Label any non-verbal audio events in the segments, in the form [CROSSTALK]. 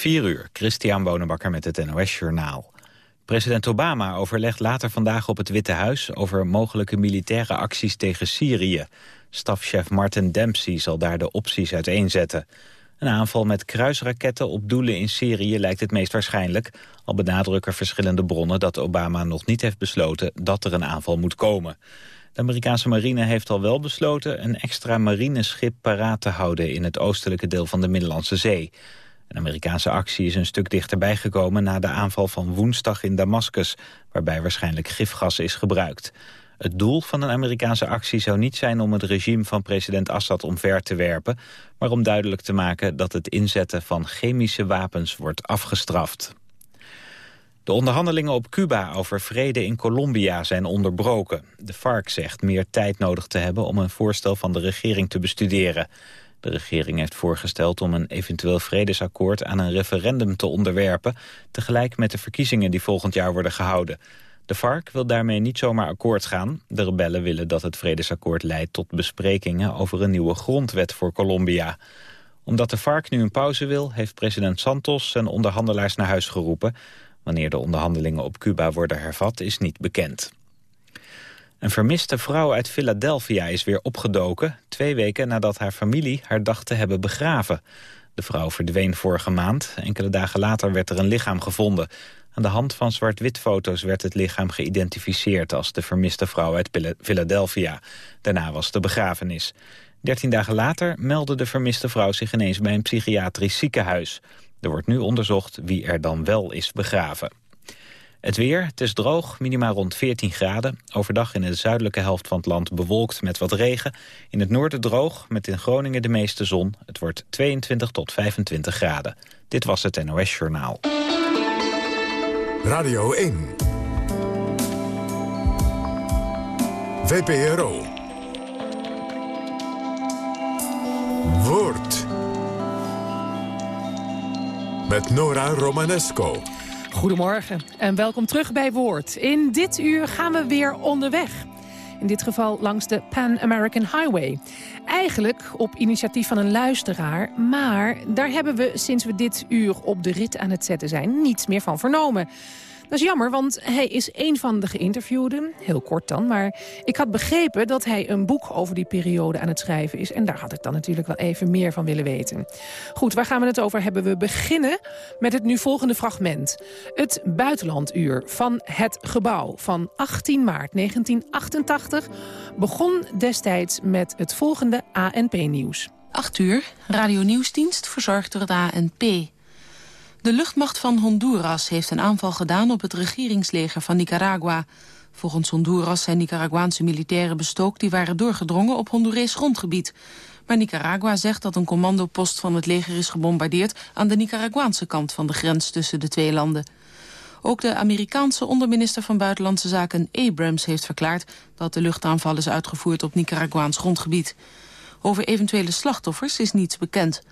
4 uur, Christian Bonenbakker met het NOS Journaal. President Obama overlegt later vandaag op het Witte Huis... over mogelijke militaire acties tegen Syrië. Stafchef Martin Dempsey zal daar de opties uiteenzetten. Een aanval met kruisraketten op doelen in Syrië lijkt het meest waarschijnlijk... al benadrukken verschillende bronnen dat Obama nog niet heeft besloten... dat er een aanval moet komen. De Amerikaanse marine heeft al wel besloten... een extra marineschip paraat te houden in het oostelijke deel van de Middellandse Zee. Een Amerikaanse actie is een stuk dichterbij gekomen na de aanval van woensdag in Damascus, waarbij waarschijnlijk gifgas is gebruikt. Het doel van een Amerikaanse actie zou niet zijn om het regime van president Assad omver te werpen, maar om duidelijk te maken dat het inzetten van chemische wapens wordt afgestraft. De onderhandelingen op Cuba over vrede in Colombia zijn onderbroken. De FARC zegt meer tijd nodig te hebben om een voorstel van de regering te bestuderen. De regering heeft voorgesteld om een eventueel vredesakkoord aan een referendum te onderwerpen, tegelijk met de verkiezingen die volgend jaar worden gehouden. De FARC wil daarmee niet zomaar akkoord gaan. De rebellen willen dat het vredesakkoord leidt tot besprekingen over een nieuwe grondwet voor Colombia. Omdat de FARC nu een pauze wil, heeft president Santos zijn onderhandelaars naar huis geroepen. Wanneer de onderhandelingen op Cuba worden hervat is niet bekend. Een vermiste vrouw uit Philadelphia is weer opgedoken... twee weken nadat haar familie haar dacht te hebben begraven. De vrouw verdween vorige maand. Enkele dagen later werd er een lichaam gevonden. Aan de hand van zwart-wit foto's werd het lichaam geïdentificeerd... als de vermiste vrouw uit Philadelphia. Daarna was de begrafenis. Dertien dagen later meldde de vermiste vrouw zich ineens bij een psychiatrisch ziekenhuis. Er wordt nu onderzocht wie er dan wel is begraven. Het weer, het is droog, minimaal rond 14 graden. Overdag in de zuidelijke helft van het land bewolkt met wat regen. In het noorden droog, met in Groningen de meeste zon. Het wordt 22 tot 25 graden. Dit was het NOS Journaal. Radio 1. VPRO. Woord. Met Nora Romanesco. Goedemorgen en welkom terug bij Woord. In dit uur gaan we weer onderweg. In dit geval langs de Pan American Highway. Eigenlijk op initiatief van een luisteraar, maar daar hebben we sinds we dit uur op de rit aan het zetten zijn niets meer van vernomen. Dat is jammer, want hij is een van de geïnterviewden. Heel kort dan, maar ik had begrepen dat hij een boek over die periode aan het schrijven is. En daar had ik dan natuurlijk wel even meer van willen weten. Goed, waar gaan we het over hebben? We beginnen met het nu volgende fragment. Het buitenlanduur van het gebouw van 18 maart 1988 begon destijds met het volgende ANP-nieuws. 8 uur, radio nieuwsdienst verzorgd door het ANP. De luchtmacht van Honduras heeft een aanval gedaan op het regeringsleger van Nicaragua. Volgens Honduras zijn Nicaraguaanse militairen bestookt... die waren doorgedrongen op Hondurees grondgebied. Maar Nicaragua zegt dat een commandopost van het leger is gebombardeerd... aan de Nicaraguaanse kant van de grens tussen de twee landen. Ook de Amerikaanse onderminister van Buitenlandse Zaken Abrams heeft verklaard... dat de luchtaanval is uitgevoerd op Nicaraguaans grondgebied. Over eventuele slachtoffers is niets bekend.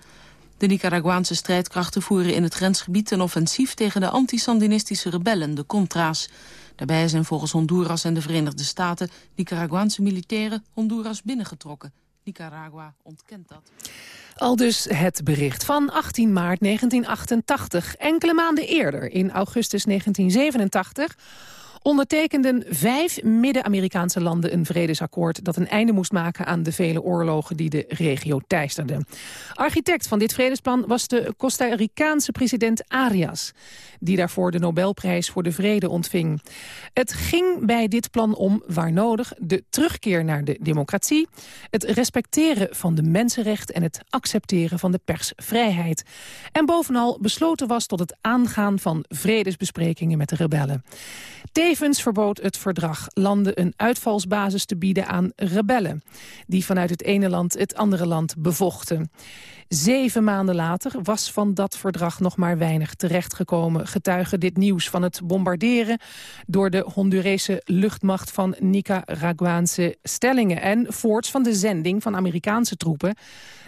De Nicaraguaanse strijdkrachten voeren in het grensgebied een offensief tegen de anti-sandinistische rebellen, de Contra's. Daarbij zijn volgens Honduras en de Verenigde Staten Nicaraguaanse militairen Honduras binnengetrokken. Nicaragua ontkent dat. Al dus het bericht van 18 maart 1988. Enkele maanden eerder, in augustus 1987 ondertekenden vijf Midden-Amerikaanse landen een vredesakkoord... dat een einde moest maken aan de vele oorlogen die de regio teisterden. Architect van dit vredesplan was de Costa Ricaanse president Arias... die daarvoor de Nobelprijs voor de Vrede ontving. Het ging bij dit plan om, waar nodig, de terugkeer naar de democratie... het respecteren van de mensenrechten en het accepteren van de persvrijheid. En bovenal besloten was tot het aangaan van vredesbesprekingen met de rebellen. Tevens verbood het verdrag landen een uitvalsbasis te bieden aan rebellen... die vanuit het ene land het andere land bevochten. Zeven maanden later was van dat verdrag nog maar weinig terechtgekomen. Getuige dit nieuws van het bombarderen door de Hondurese luchtmacht van Nicaraguaanse stellingen... en voorts van de zending van Amerikaanse troepen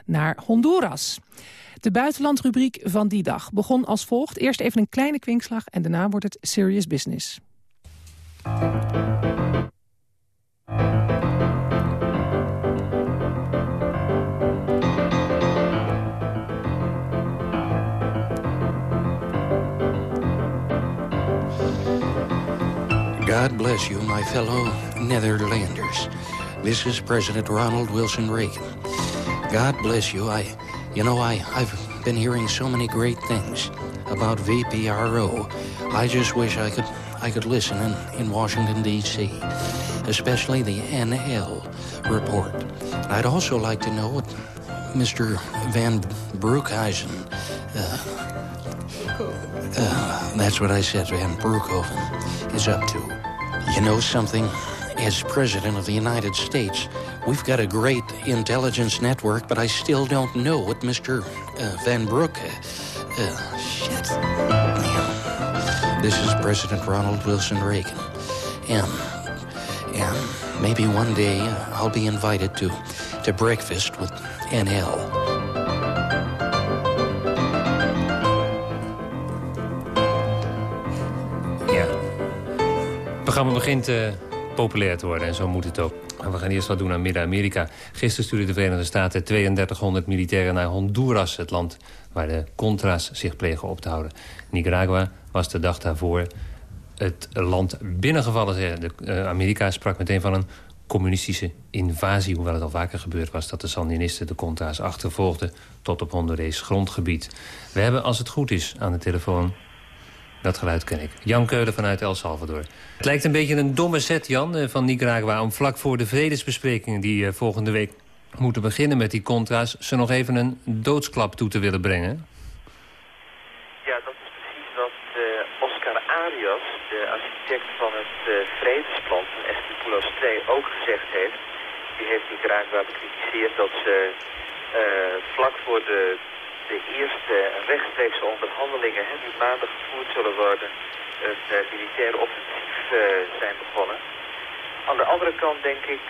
naar Honduras. De buitenlandrubriek van die dag begon als volgt. Eerst even een kleine kwinkslag en daarna wordt het serious business. God bless you, my fellow Netherlanders. This is President Ronald Wilson Reagan. God bless you. I, you know, I, I've been hearing so many great things about VPRO. I just wish I could I could listen in, in Washington D.C., especially the NL report. I'd also like to know what Mr. Van Broekhuizen. Uh, uh, that's what I said, Van Broekhoven is up to. You know something? As President of the United States, we've got a great intelligence network, but I still don't know what Mr. Uh, Van Broek... Uh, uh, shit. This is President Ronald Wilson Reagan. And, and maybe one day I'll be invited to, to breakfast with NL. Het programma begint uh, populair te worden en zo moet het ook. We gaan eerst wat doen aan Midden-Amerika. Gisteren stuurden de Verenigde Staten 3200 militairen naar Honduras... het land waar de Contra's zich plegen op te houden. Nicaragua was de dag daarvoor het land binnengevallen. De, uh, Amerika sprak meteen van een communistische invasie... hoewel het al vaker gebeurd was dat de Sandinisten de Contra's achtervolgden... tot op Hondurees grondgebied. We hebben, als het goed is, aan de telefoon dat geluid ken ik. Jan Keulen vanuit El Salvador. Het lijkt een beetje een domme set, Jan, eh, van Nicaragua... om vlak voor de vredesbesprekingen die eh, volgende week moeten beginnen met die contra's... ze nog even een doodsklap toe te willen brengen. Ja, dat is precies wat uh, Oscar Arias, de architect van het uh, vredesplan van Estipulos 2, ook gezegd heeft. Die heeft Nicaragua bekritiseerd dat ze vlak voor de de eerste rechtstreekse onderhandelingen hè, die maandag gevoerd zullen worden, een uh, militair offensief uh, zijn begonnen. Aan de andere kant denk ik,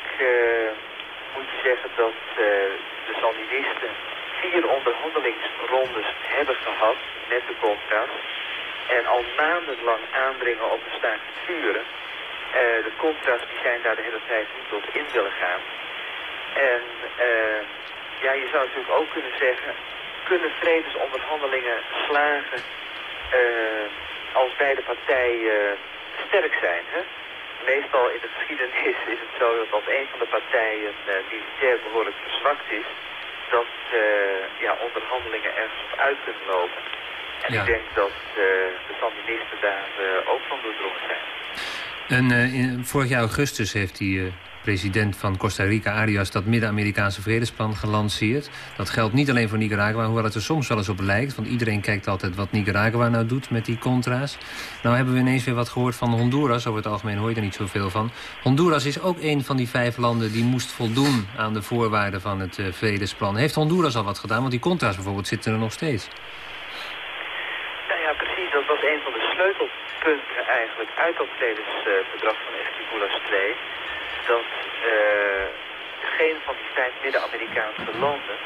moet je zeggen dat de Sandinisten vier onderhandelingsrondes hebben gehad met de Contra's. En al maandenlang aandringen op de staakt vuren. de Contra's die zijn daar de hele tijd niet op in willen gaan. En ja, je zou natuurlijk ook kunnen zeggen, kunnen vredesonderhandelingen slagen uh, als beide partijen sterk zijn. Hè? Meestal in de geschiedenis [LAUGHS] is het zo dat als een van de partijen militair behoorlijk verzwakt is, dat ja, onderhandelingen ergens op uit kunnen lopen. En ik denk dat de Sandinisten daar ook van doordrongen zijn. En in, vorig jaar augustus heeft hij president van Costa Rica, Arias, dat Midden-Amerikaanse vredesplan gelanceerd. Dat geldt niet alleen voor Nicaragua, hoewel het er soms wel eens op lijkt. Want iedereen kijkt altijd wat Nicaragua nou doet met die contra's. Nou hebben we ineens weer wat gehoord van Honduras. Over het algemeen hoor je er niet zoveel van. Honduras is ook een van die vijf landen die moest voldoen aan de voorwaarden van het vredesplan. Heeft Honduras al wat gedaan? Want die contra's bijvoorbeeld zitten er nog steeds. Nou ja, precies. Dat was een van de sleutelpunten eigenlijk uit dat vredesverdrag van Estipulas 2 dat uh, geen van die vijf Midden-Amerikaanse landen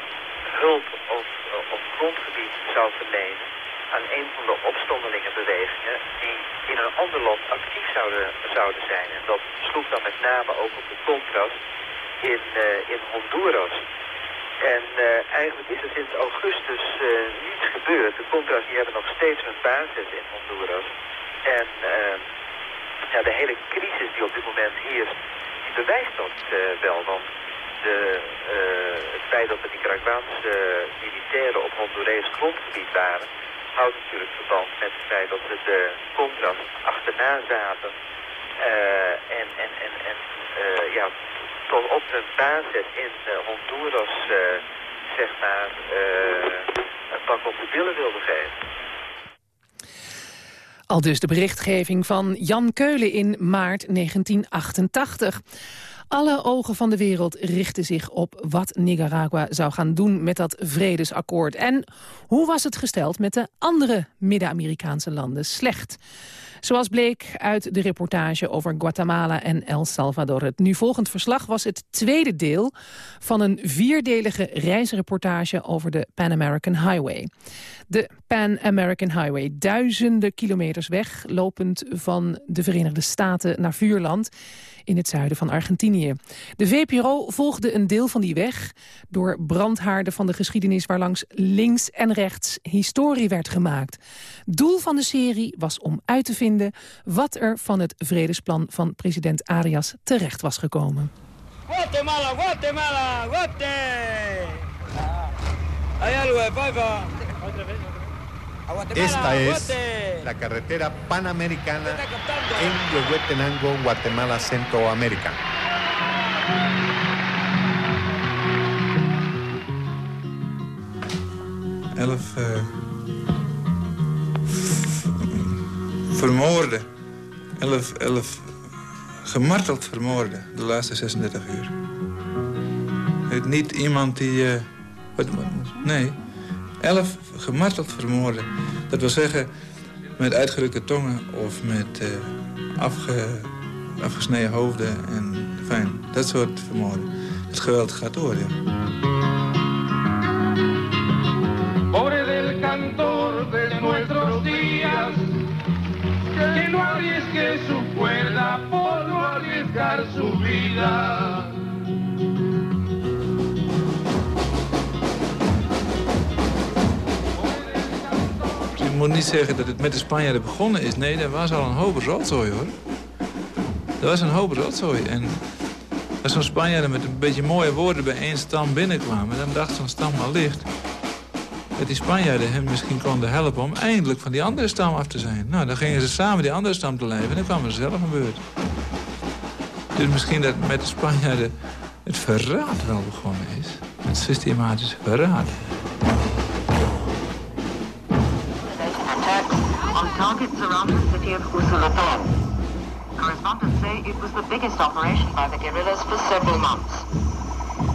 hulp of, of grondgebied zou verlenen aan een van de opstandelingenbewegingen die in een ander land actief zouden, zouden zijn. En dat sloeg dan met name ook op de contrast in, in Honduras. En eigenlijk is er sinds augustus uh, niets gebeurd. De Contras die hebben nog steeds hun basis in Honduras. En ja, de hele crisis die op dit moment heerst, bewijst dat uh, wel. Want de, uh, het feit dat de Nicaraguaanse militairen op Hondurees grondgebied waren... houdt natuurlijk verband met het feit dat ze de Contras achterna zaten... En en, en, en ja, tot op hun basis in Honduras, zeg maar, een pak op de billen wilden geven. Al dus de berichtgeving van Jan Keulen in maart 1988. Alle ogen van de wereld richten zich op wat Nicaragua zou gaan doen met dat vredesakkoord. En hoe was het gesteld met de andere Midden-Amerikaanse landen? Slecht. Zoals bleek uit de reportage over Guatemala en El Salvador. Het nu volgend verslag was het tweede deel van een vierdelige reisreportage over de Pan American Highway. De Pan American Highway, duizenden kilometers weg, lopend van de Verenigde Staten naar Vuurland in het zuiden van Argentinië. De VPRO volgde een deel van die weg door brandhaarden van de geschiedenis... waarlangs links en rechts historie werd gemaakt. Doel van de serie was om uit te vinden wat er van het vredesplan van president Arias terecht was gekomen. Guatemala, Guatemala, Guatemala! Esta es la carretera panamericana en Huehuetenango, Guatemala, Centroamérica. Elf uh, vermoorden. Elf, elf gemarteld vermoorden de laatste 36 uur. Het niet iemand die... Uh, wat, nee, elf gemarteld vermoorden. Dat wil zeggen met uitgerukte tongen of met afge, afgesneden hoofden en fijn, dat soort vermoorden. Het geweld gaat door, Que no su por arriesgar su vida moet niet zeggen dat het met de Spanjaarden begonnen is. Nee, dat was al een hoop rotzooi, hoor. Dat was een hoop rotzooi. En als zo'n Spanjaarden met een beetje mooie woorden bij één stam binnenkwamen... dan dacht zo'n stam al licht dat die Spanjaarden hem misschien konden helpen... om eindelijk van die andere stam af te zijn. Nou, dan gingen ze samen die andere stam te leven en dan kwamen ze zelf aan beurt. Dus misschien dat met de Spanjaarden het verraad wel begonnen is. Het systematische verraad. Of. Correspondents say it was the biggest operation by the guerrillas for several months.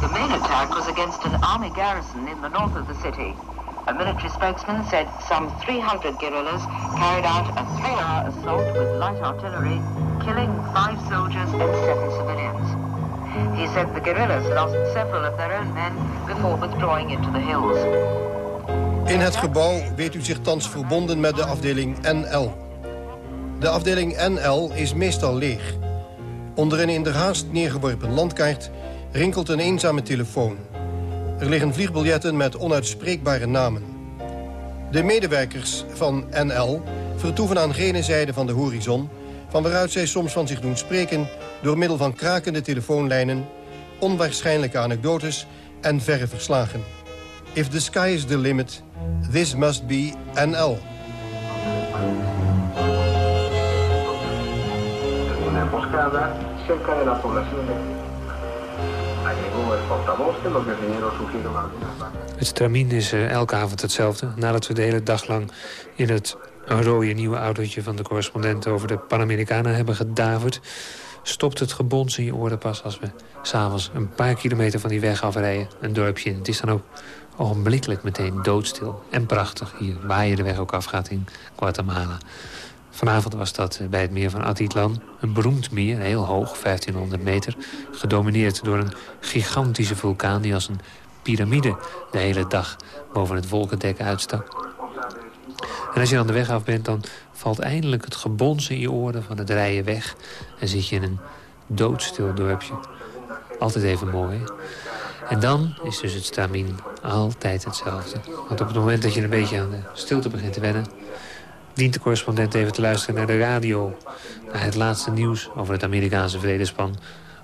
The main attack was against an army garrison in the north of the city. A military spokesman said some 300 guerrillas carried out a three-hour assault with light artillery, killing five soldiers and seven civilians. He said the guerrillas lost several of their own men before withdrawing into the hills. In het gebouw weet u zich thans verbonden met de afdeling NL. De afdeling NL is meestal leeg. Onder een in der haast neergeworpen landkaart rinkelt een eenzame telefoon. Er liggen vliegbiljetten met onuitspreekbare namen. De medewerkers van NL vertoeven aan gene zijde van de horizon... van waaruit zij soms van zich doen spreken... door middel van krakende telefoonlijnen, onwaarschijnlijke anekdotes en verre verslagen. If the sky is the limit, this must be NL. Het stramien is uh, elke avond hetzelfde. Nadat we de hele dag lang in het rode nieuwe autootje van de correspondent over de Panamericana hebben gedaverd... stopt het gebons in je oren pas als we s'avonds een paar kilometer van die weg afrijden. Een dorpje. Het is dan ook ogenblikkelijk meteen doodstil en prachtig. Hier waar je de weg ook afgaat in Guatemala. Vanavond was dat eh, bij het meer van Atitlan. Een beroemd meer, heel hoog, 1500 meter. Gedomineerd door een gigantische vulkaan die als een piramide de hele dag boven het wolkendek uitstak. En als je dan de weg af bent, dan valt eindelijk het gebons in je oren van het rijden weg. En zit je in een doodstil dorpje. Altijd even mooi. En dan is dus het stamien altijd hetzelfde. Want op het moment dat je een beetje aan de stilte begint te wennen... dient de correspondent even te luisteren naar de radio... naar het laatste nieuws over het Amerikaanse vredesplan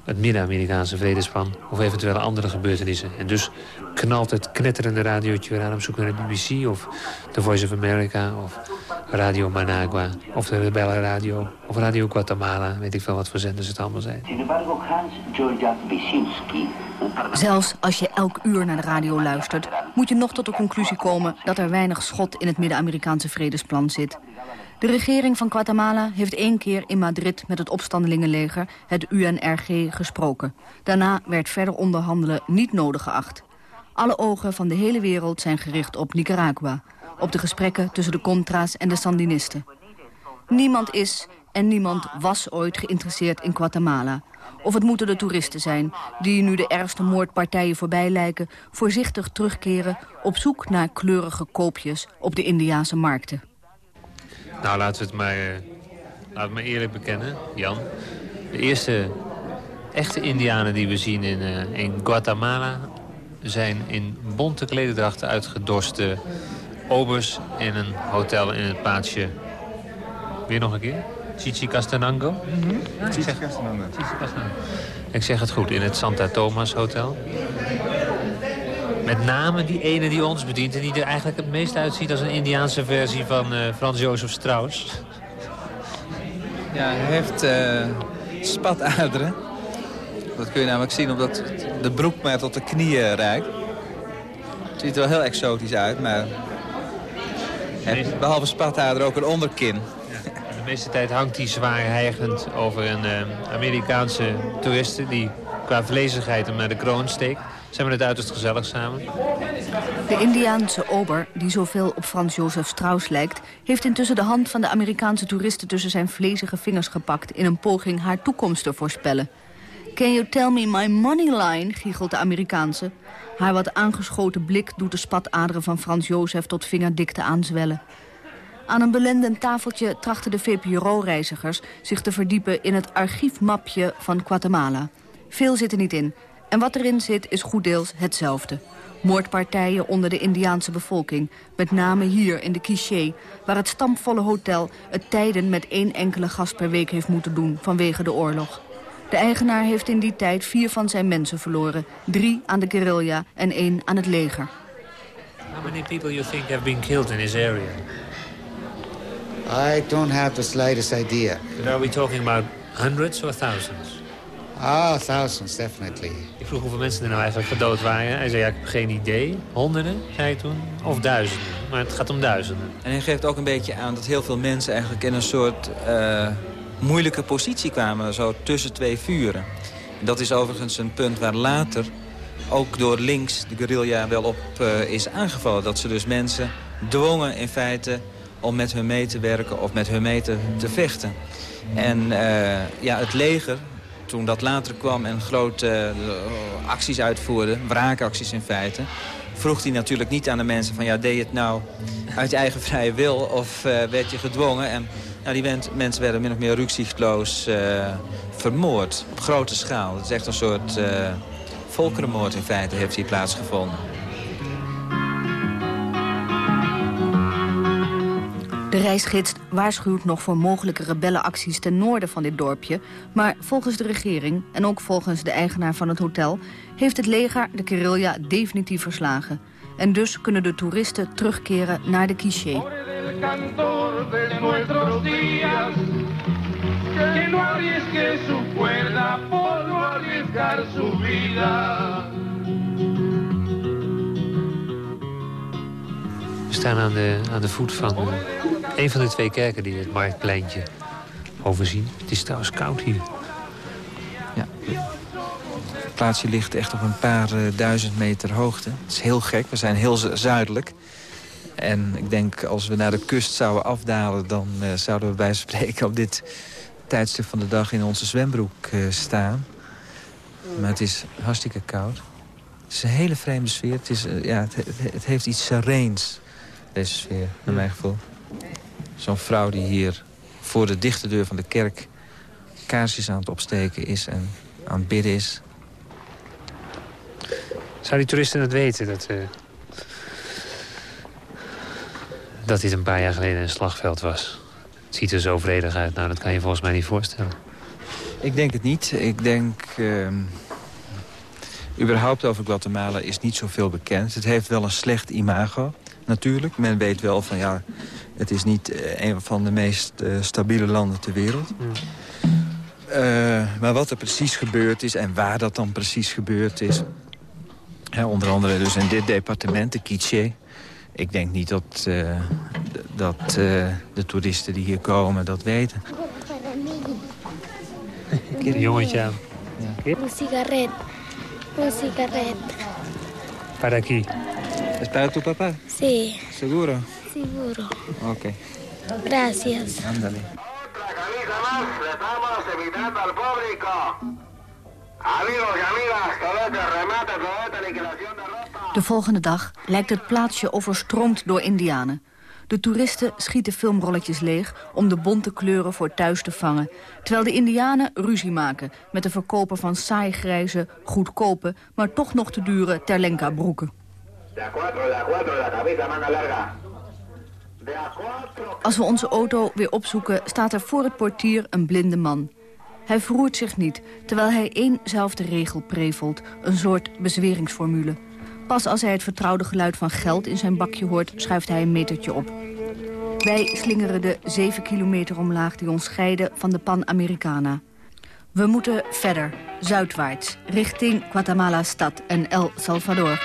het Midden-Amerikaanse vredesplan of eventuele andere gebeurtenissen. En dus knalt het knetterende radiootje weer aan op zoek naar de BBC of The Voice of America of Radio Managua of de Rebelle Radio of Radio Guatemala. Weet ik veel wat voor zenders het allemaal zijn. Zelfs als je elk uur naar de radio luistert... moet je nog tot de conclusie komen dat er weinig schot in het Midden-Amerikaanse vredesplan zit. De regering van Guatemala heeft één keer in Madrid met het opstandelingenleger, het UNRG, gesproken. Daarna werd verder onderhandelen niet nodig geacht. Alle ogen van de hele wereld zijn gericht op Nicaragua, op de gesprekken tussen de Contra's en de Sandinisten. Niemand is en niemand was ooit geïnteresseerd in Guatemala. Of het moeten de toeristen zijn, die nu de ergste moordpartijen voorbij lijken... voorzichtig terugkeren op zoek naar kleurige koopjes op de Indiase markten. Nou, laten we het maar, laten we maar eerlijk bekennen, Jan. De eerste echte indianen die we zien in, uh, in Guatemala... zijn in bonte klederdrachten uitgedorste obers in een hotel in het plaatsje... Weer nog een keer? Chichicastenango? Mm -hmm. ja, Chichicastenango. Ik zeg het goed, in het Santa Thomas Hotel. Met name die ene die ons bedient... en die er eigenlijk het meest uitziet als een Indiaanse versie van uh, Frans Jozef Strauss. Ja, hij heeft uh, spataderen. Dat kun je namelijk zien omdat de broek maar tot de knieën reikt. Het ziet er wel heel exotisch uit, maar... Heeft behalve spataderen ook een onderkin. Ja, de meeste tijd hangt hij zwaar hijgend over een uh, Amerikaanse toeriste... die qua vlezigheid hem naar de kroon steekt. Ze hebben het uiterst gezellig samen. De Indiaanse ober, die zoveel op Frans Jozef Strauss lijkt... heeft intussen de hand van de Amerikaanse toeristen... tussen zijn vlezige vingers gepakt... in een poging haar toekomst te voorspellen. Can you tell me my money line, giechelt de Amerikaanse. Haar wat aangeschoten blik doet de spataderen van Frans Jozef... tot vingerdikte aanzwellen. Aan een belendend tafeltje trachten de VPRO-reizigers... zich te verdiepen in het archiefmapje van Guatemala. Veel zit er niet in. En wat erin zit is goed deels hetzelfde. Moordpartijen onder de Indiaanse bevolking. Met name hier in de Quiché, waar het stampvolle hotel... het tijden met één enkele gast per week heeft moeten doen vanwege de oorlog. De eigenaar heeft in die tijd vier van zijn mensen verloren. Drie aan de guerrilla en één aan het leger. How many people you think have been killed in this area? I don't have the slightest idea. But are we talking about hundreds or thousands? Ah, thousands, definitely. Ik vroeg hoeveel mensen er nou eigenlijk gedood waren. Hij zei, ja, ik heb geen idee. Honderden, zei hij toen. Of duizenden. Maar het gaat om duizenden. En hij geeft ook een beetje aan dat heel veel mensen eigenlijk in een soort uh, moeilijke positie kwamen. Zo tussen twee vuren. Dat is overigens een punt waar later ook door links de guerrilla wel op uh, is aangevallen. Dat ze dus mensen dwongen in feite om met hun mee te werken of met hun mee te, te vechten. En uh, ja, het leger, toen dat later kwam en grote uh, acties uitvoerde, wraakacties in feite... vroeg hij natuurlijk niet aan de mensen van... ja, deed je het nou uit eigen vrije wil of uh, werd je gedwongen? En nou, die mensen werden min of meer rukzichtloos uh, vermoord op grote schaal. Het is echt een soort volkerenmoord in feite heeft hier plaatsgevonden. De reisgids waarschuwt nog voor mogelijke rebellenacties ten noorden van dit dorpje. Maar volgens de regering, en ook volgens de eigenaar van het hotel... heeft het leger de guerrilla definitief verslagen. En dus kunnen de toeristen terugkeren naar de Quiché. We staan aan de, aan de voet van een van de twee kerken die het marktpleintje overzien. Het is trouwens koud hier. Ja. Het plaatsje ligt echt op een paar uh, duizend meter hoogte. Het is heel gek, we zijn heel zuidelijk. En ik denk als we naar de kust zouden afdalen... dan uh, zouden we bij spreken op dit tijdstip van de dag in onze zwembroek uh, staan. Maar het is hartstikke koud. Het is een hele vreemde sfeer. Het, is, ja, het, het, het heeft iets sereens, deze sfeer, naar mijn gevoel. Zo'n vrouw die hier voor de dichte deur van de kerk... kaarsjes aan het opsteken is en aan het bidden is. Zou die toeristen het weten? Dat, uh, dat dit een paar jaar geleden een slagveld was. Het ziet er zo vredig uit. Nou, dat kan je volgens mij niet voorstellen. Ik denk het niet. Ik denk... Uh, überhaupt over Guatemala is niet zoveel bekend. Het heeft wel een slecht imago, natuurlijk. Men weet wel van, ja, het is niet uh, een van de meest uh, stabiele landen ter wereld. Mm. Uh, maar wat er precies gebeurd is en waar dat dan precies gebeurd is... Hè, onder andere dus in dit departement, de Quiché... ik denk niet dat, dat de toeristen die hier komen dat weten. Een jongetje aan. Ja. Un cigarret. Un cigarret. Para aquí. ¿Es para tu papá? Sí. ¿Seguro? Seguro. Ok. Gracias. Ándale. Otra camisa más, le estamos invitando al público. Amigos y amigas, todo este remate, toda esta liquidación de ropa. De volgende dag lijkt het plaatsje overstroomd door indianen. De toeristen schieten filmrolletjes leeg om de bonte kleuren voor thuis te vangen. Terwijl de indianen ruzie maken met de verkoper van saai grijze, goedkope... maar toch nog te dure terlenka broeken. Als we onze auto weer opzoeken, staat er voor het portier een blinde man. Hij verroert zich niet, terwijl hij éénzelfde regel prevelt. Een soort bezweringsformule. Pas als hij het vertrouwde geluid van geld in zijn bakje hoort... schuift hij een metertje op. Wij slingeren de zeven kilometer omlaag die ons scheiden van de Pan-Americana. We moeten verder, zuidwaarts, richting Guatemala-stad en El Salvador.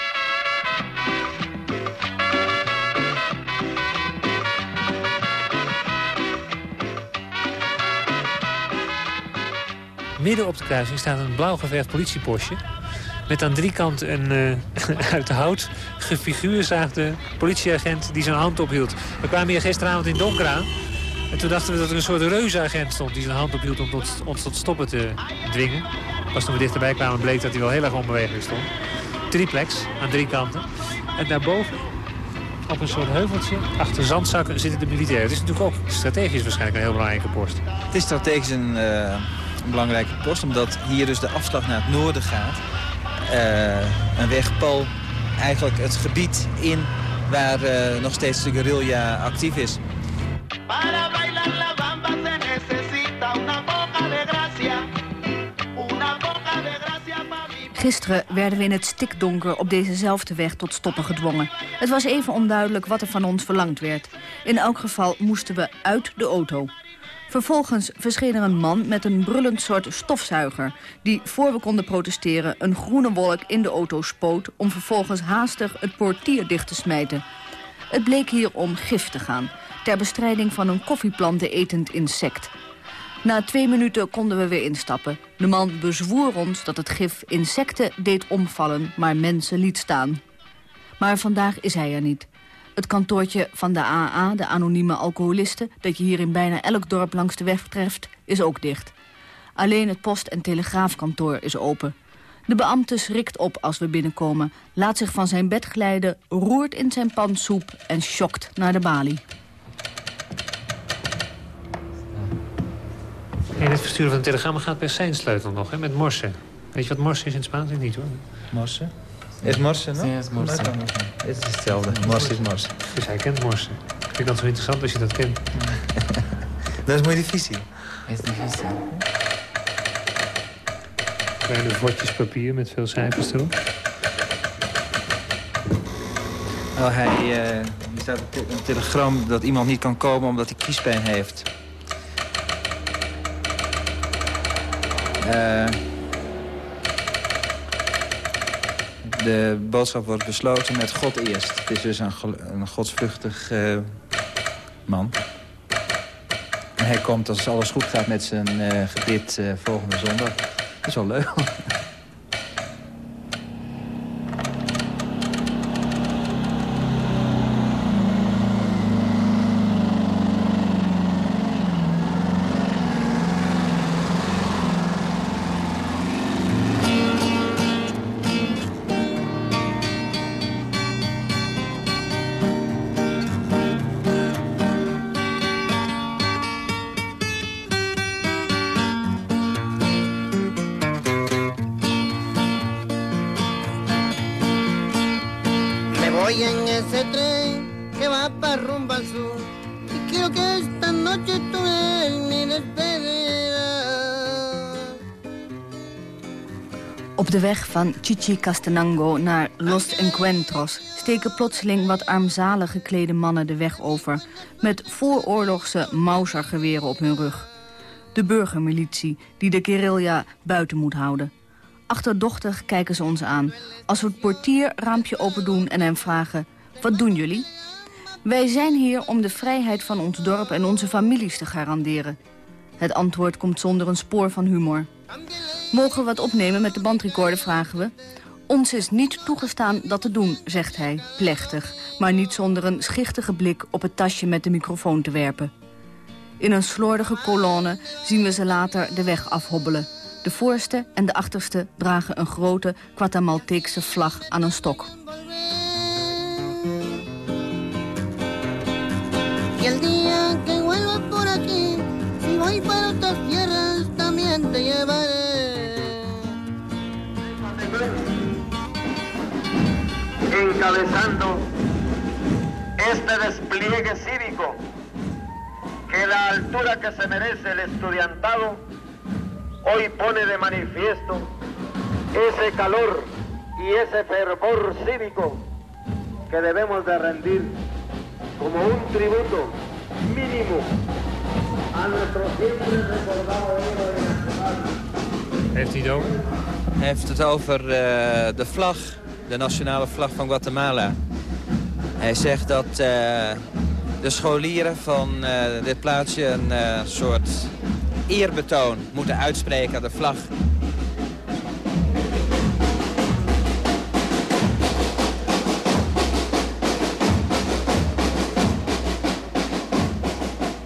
Midden op de kruising staat een blauw geverfd politiepostje... met aan drie kanten een uh, [LAUGHS] uit hout gefiguurzaagde politieagent die zijn hand ophield. We kwamen hier gisteravond in donker aan. En toen dachten we dat er een soort reuzenagent stond die zijn hand ophield om tot, ons tot stoppen te dwingen. Pas toen we dichterbij kwamen bleek dat hij wel heel erg onbewegelijk stond. Triplex aan drie kanten. En daarboven op een soort heuveltje, achter zandzakken, zitten de militairen. Het is natuurlijk ook strategisch waarschijnlijk een heel belangrijke post. Het is strategisch een, uh, een belangrijke post, omdat hier dus de afslag naar het noorden gaat. Uh, een wegpal eigenlijk het gebied in waar uh, nog steeds de guerrilla actief is. Gisteren werden we in het stikdonker op dezezelfde weg tot stoppen gedwongen. Het was even onduidelijk wat er van ons verlangd werd. In elk geval moesten we uit de auto. Vervolgens verscheen er een man met een brullend soort stofzuiger... die, voor we konden protesteren, een groene wolk in de auto spoot... om vervolgens haastig het portier dicht te smijten. Het bleek hier om gif te gaan... ter bestrijding van een koffieplanten etend insect... Na twee minuten konden we weer instappen. De man bezwoer ons dat het gif insecten deed omvallen, maar mensen liet staan. Maar vandaag is hij er niet. Het kantoortje van de AA, de anonieme alcoholisten... dat je hier in bijna elk dorp langs de weg treft, is ook dicht. Alleen het post- en telegraafkantoor is open. De beambte schrikt op als we binnenkomen, laat zich van zijn bed glijden... roert in zijn pan soep en schokt naar de balie. En het versturen van een telegram gaat per seinsleutel nog, hè, met morsen. Weet je wat morsen is in het Spaans? Ik niet hoor. Morsen? Is morsen, no? Ja, is morsen. Het is hetzelfde. Morsen is morsen. Dus hij kent morsen. Ik vind dat zo interessant als je dat kent. [LAUGHS] dat is mooi difícil. Is difícil. Kleine vodjes papier met veel cijfers erop. Oh, hij, uh, hier staat een telegram dat iemand niet kan komen omdat hij kiespijn heeft. Uh, de boodschap wordt besloten met God eerst. Het is dus een, een uh, man. En hij komt als alles goed gaat met zijn uh, gebed volgende zondag. Dat is wel leuk. [LAUGHS] van Chichi Castenango naar Los Encuentros steken plotseling wat armzalig geklede mannen de weg over... met vooroorlogse Mauser-geweren op hun rug. De burgermilitie die de guerrilla buiten moet houden. Achterdochtig kijken ze ons aan. Als we het portierraampje open doen en hen vragen... Wat doen jullie? Wij zijn hier om de vrijheid van ons dorp en onze families te garanderen. Het antwoord komt zonder een spoor van humor. Mogen we wat opnemen met de bandrecorder, vragen we. Ons is niet toegestaan dat te doen, zegt hij, plechtig... maar niet zonder een schichtige blik op het tasje met de microfoon te werpen. In een slordige kolonne zien we ze later de weg afhobbelen... De voorste en de achterste dragen een grote Guatemalteekse vlag aan een stok. Encabezando este despliegue cívico que la altura que se merece el estudiantado hoy pone de manifiesto ese calor y ese fervor cívico que debemos de rendir como un tributo mínimo a nuestro siempre recordado héroe nacional. Heeft hij het ook? Hij heeft het over eh, de vlag, de nationale vlag van Guatemala. Hij zegt dat eh, de scholieren van eh, dit plaatsje een eh, soort eerbetoon moeten uitspreken aan de vlag.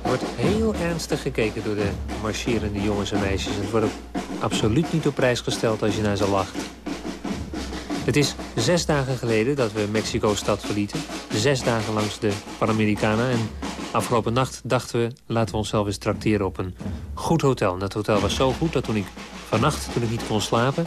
Er wordt heel ernstig gekeken door de marcherende jongens en meisjes. Het wordt absoluut niet op prijs gesteld als je naar ze lacht. Het is zes dagen geleden dat we Mexico-stad verlieten. Zes dagen langs de Panamericana. En afgelopen nacht dachten we, laten we onszelf eens trakteren op een goed hotel. En dat hotel was zo goed dat toen ik vannacht, toen ik niet kon slapen...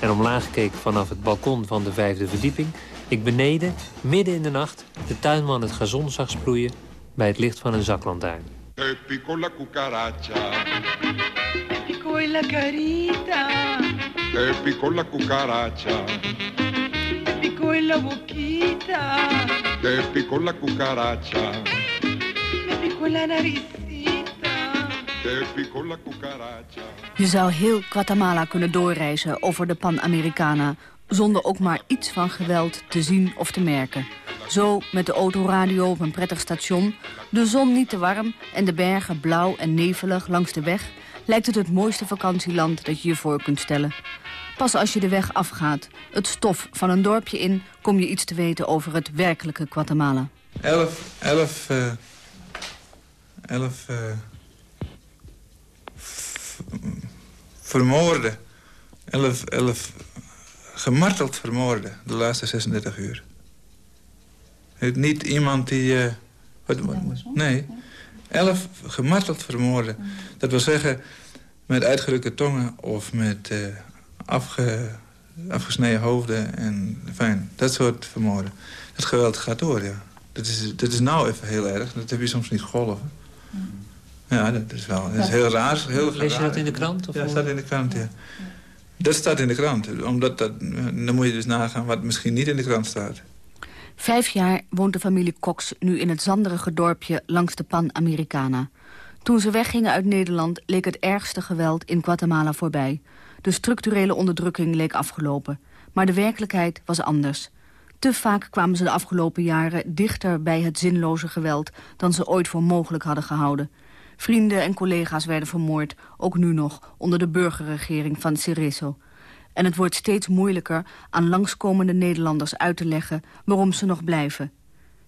en omlaag keek vanaf het balkon van de vijfde verdieping... ik beneden, midden in de nacht, de tuinman het gazon zag sproeien... bij het licht van een zaklantaarn. Te la cucaracha, picó en la carita, te picó la cucaracha, picó en la boquita, te picó la cucaracha, me picó en la naricita. te picó la cucaracha. Je zou heel Guatemala kunnen doorreizen over de Panamericana... zonder ook maar iets van geweld te zien of te merken. Zo met de autoradio op een prettig station, de zon niet te warm... en de bergen blauw en nevelig langs de weg... lijkt het het mooiste vakantieland dat je je voor kunt stellen. Pas als je de weg afgaat, het stof van een dorpje in... kom je iets te weten over het werkelijke Guatemala. Elf, elf, eh, elf eh, v- vermoorden. Elf, elf gemarteld vermoorden de laatste 36 uur. Het- Niet iemand die... eh, wat, wat- nee, elf gemarteld vermoorden. Dat wil zeggen met uitgerukte tongen of met eh, afge, afgesneden hoofden. En, fijn, dat soort vermoorden. Het geweld gaat door, ja. Dat is, dat is nou even heel erg. Dat heb je soms niet golven. Ja, dat is wel dat is heel raar. Heel Lees je dat in de krant? Of ja, hoe? staat in de krant, ja. Dat staat in de krant. Omdat dat, dan moet je dus nagaan wat misschien niet in de krant staat. Vijf jaar woont de familie Cox nu in het zanderige dorpje langs de Pan-Americana. Toen ze weggingen uit Nederland leek het ergste geweld in Guatemala voorbij. De structurele onderdrukking leek afgelopen. Maar de werkelijkheid was anders. Te vaak kwamen ze de afgelopen jaren dichter bij het zinloze geweld... dan ze ooit voor mogelijk hadden gehouden. Vrienden en collega's werden vermoord, ook nu nog, onder de burgerregering van Cerezo. En het wordt steeds moeilijker aan langskomende Nederlanders uit te leggen waarom ze nog blijven.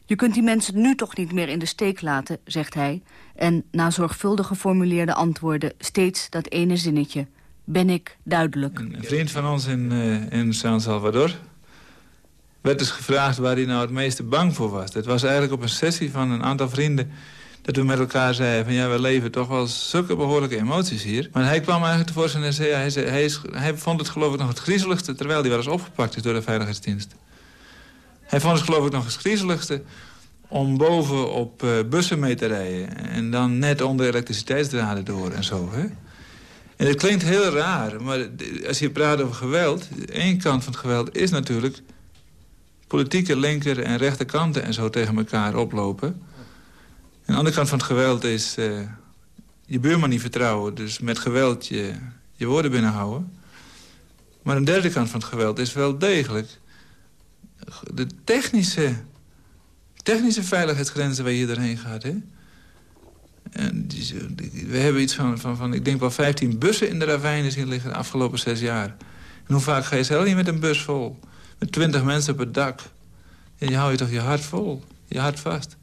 Je kunt die mensen nu toch niet meer in de steek laten, zegt hij. En na zorgvuldig geformuleerde antwoorden steeds dat ene zinnetje. Ben ik duidelijk. Een vriend van ons in, eh, in San Salvador werd dus gevraagd waar hij nou het meeste bang voor was. Dat was eigenlijk op een sessie van een aantal vrienden... dat we met elkaar zeiden van ja, we leven toch wel zulke behoorlijke emoties hier. Maar hij kwam eigenlijk tevoorschijn en zei, hij, zei, hij, is, hij vond het geloof ik nog het griezeligste... terwijl hij wel eens opgepakt is door de veiligheidsdienst. Hij vond het geloof ik nog het griezeligste om boven op eh, bussen mee te rijden... en dan net onder elektriciteitsdraden door en zo, hè? En het klinkt heel raar, maar als je praat over geweld... één kant van het geweld is natuurlijk... politieke linker- en rechterkanten en zo tegen elkaar oplopen. En de andere kant van het geweld is... eh, je buurman niet vertrouwen, dus met geweld je, je woorden binnenhouden. Maar een derde kant van het geweld is wel degelijk... de technische, technische veiligheidsgrenzen waar je doorheen gaat, hè? En we hebben iets van, van, van, ik denk wel 15 bussen in de ravijnen zien liggen de afgelopen zes jaar. En hoe vaak ga je zelf niet met een bus vol? Met 20 mensen op het dak. En je houdt je toch je hart vol, je hart vast.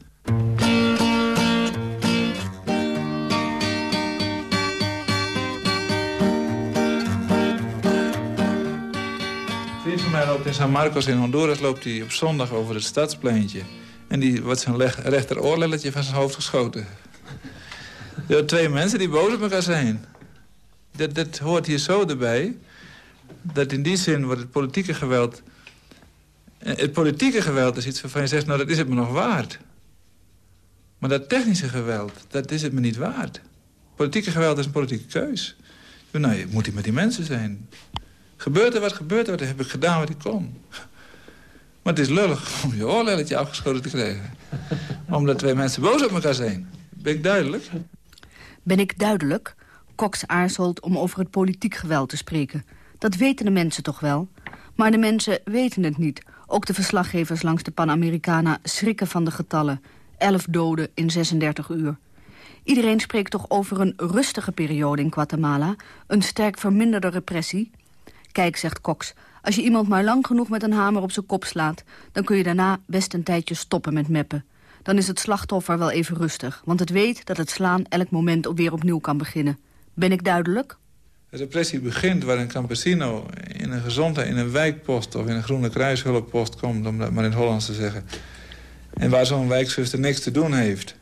Vriend van mij loopt in San Marcos in Honduras... loopt hij op zondag over het stadspleintje. En die wordt zijn leg- rechter oorlelletje van zijn hoofd geschoten. Zijn twee mensen die boos op elkaar zijn. Dat, dat hoort hier zo erbij. Dat in die zin wordt het politieke geweld... eh, Het politieke geweld is iets waarvan je zegt... nou, dat is het me nog waard. Maar dat technische geweld, dat is het me niet waard. Politieke geweld is een politieke keus. Nou, je moet hier met die mensen zijn. Gebeurt er wat, gebeurt er wat, heb ik gedaan wat ik kon. Maar het is lullig om je oorlelletje afgeschoten te krijgen. Omdat twee mensen boos op elkaar zijn. Ben ik duidelijk? Ben ik duidelijk? Cox aarzelt om over het politiek geweld te spreken. Dat weten de mensen toch wel? Maar de mensen weten het niet. Ook de verslaggevers langs de Panamericana schrikken van de getallen. 11 doden in 36 uur. Iedereen spreekt toch over een rustige periode in Guatemala... een sterk verminderde repressie? Kijk, zegt Cox, als je iemand maar lang genoeg met een hamer op zijn kop slaat... dan kun je daarna best een tijdje stoppen met meppen. Dan is het slachtoffer wel even rustig, want het weet dat het slaan elk moment weer opnieuw kan beginnen. Ben ik duidelijk? De repressie begint waar een campesino in een gezondheid, in een wijkpost... of in een groene kruishulppost komt, om dat maar in het Hollands te zeggen. En waar zo'n wijkzuster niks te doen heeft.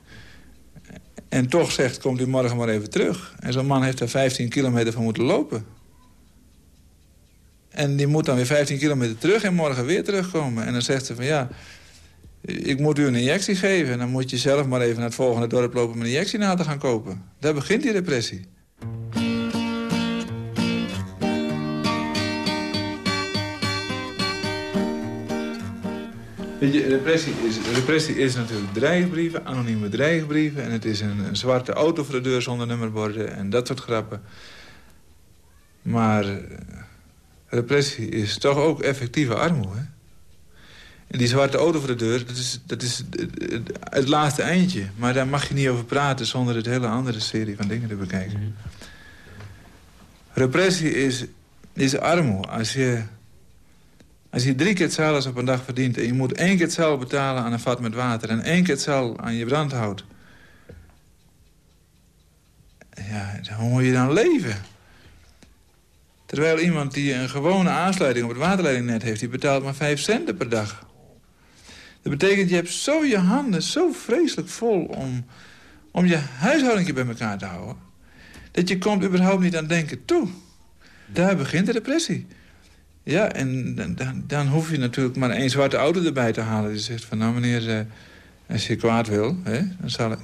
En toch zegt, komt u morgen maar even terug. En zo'n man heeft er 15 kilometer van moeten lopen. En die moet dan weer 15 kilometer terug en morgen weer terugkomen. En dan zegt ze van ja, ik moet u een injectie geven. En dan moet je zelf maar even naar het volgende dorp lopen om een injectie na te gaan kopen. Daar begint die repressie. Je, repressie is, repressie is natuurlijk dreigbrieven, anonieme dreigbrieven. En het is een, zwarte auto voor de deur zonder nummerborden en dat soort grappen. Maar eh, repressie is toch ook effectieve armoede. En die zwarte auto voor de deur, dat is, dat is het, laatste eindje. Maar daar mag je niet over praten zonder het hele andere serie van dingen te bekijken. Repressie is, is armoede. Als je, als je drie keer hetzelfde op een dag verdient... en je moet één keer hetzelfde betalen aan een vat met water... en één keer hetzelfde aan je brandhout... Ja, hoe moet je dan leven? Terwijl iemand die een gewone aansluiting op het waterleidingnet heeft... die betaalt maar vijf centen per dag. Dat betekent, je hebt zo je handen zo vreselijk vol... om, om je huishouding bij elkaar te houden... dat je komt überhaupt niet aan denken toe. Daar begint de depressie. Ja, en dan- dan, hoef je natuurlijk maar één zwarte auto erbij te halen. Die zegt van, nou meneer, eh, als je kwaad wil... Hè, dan zal ik...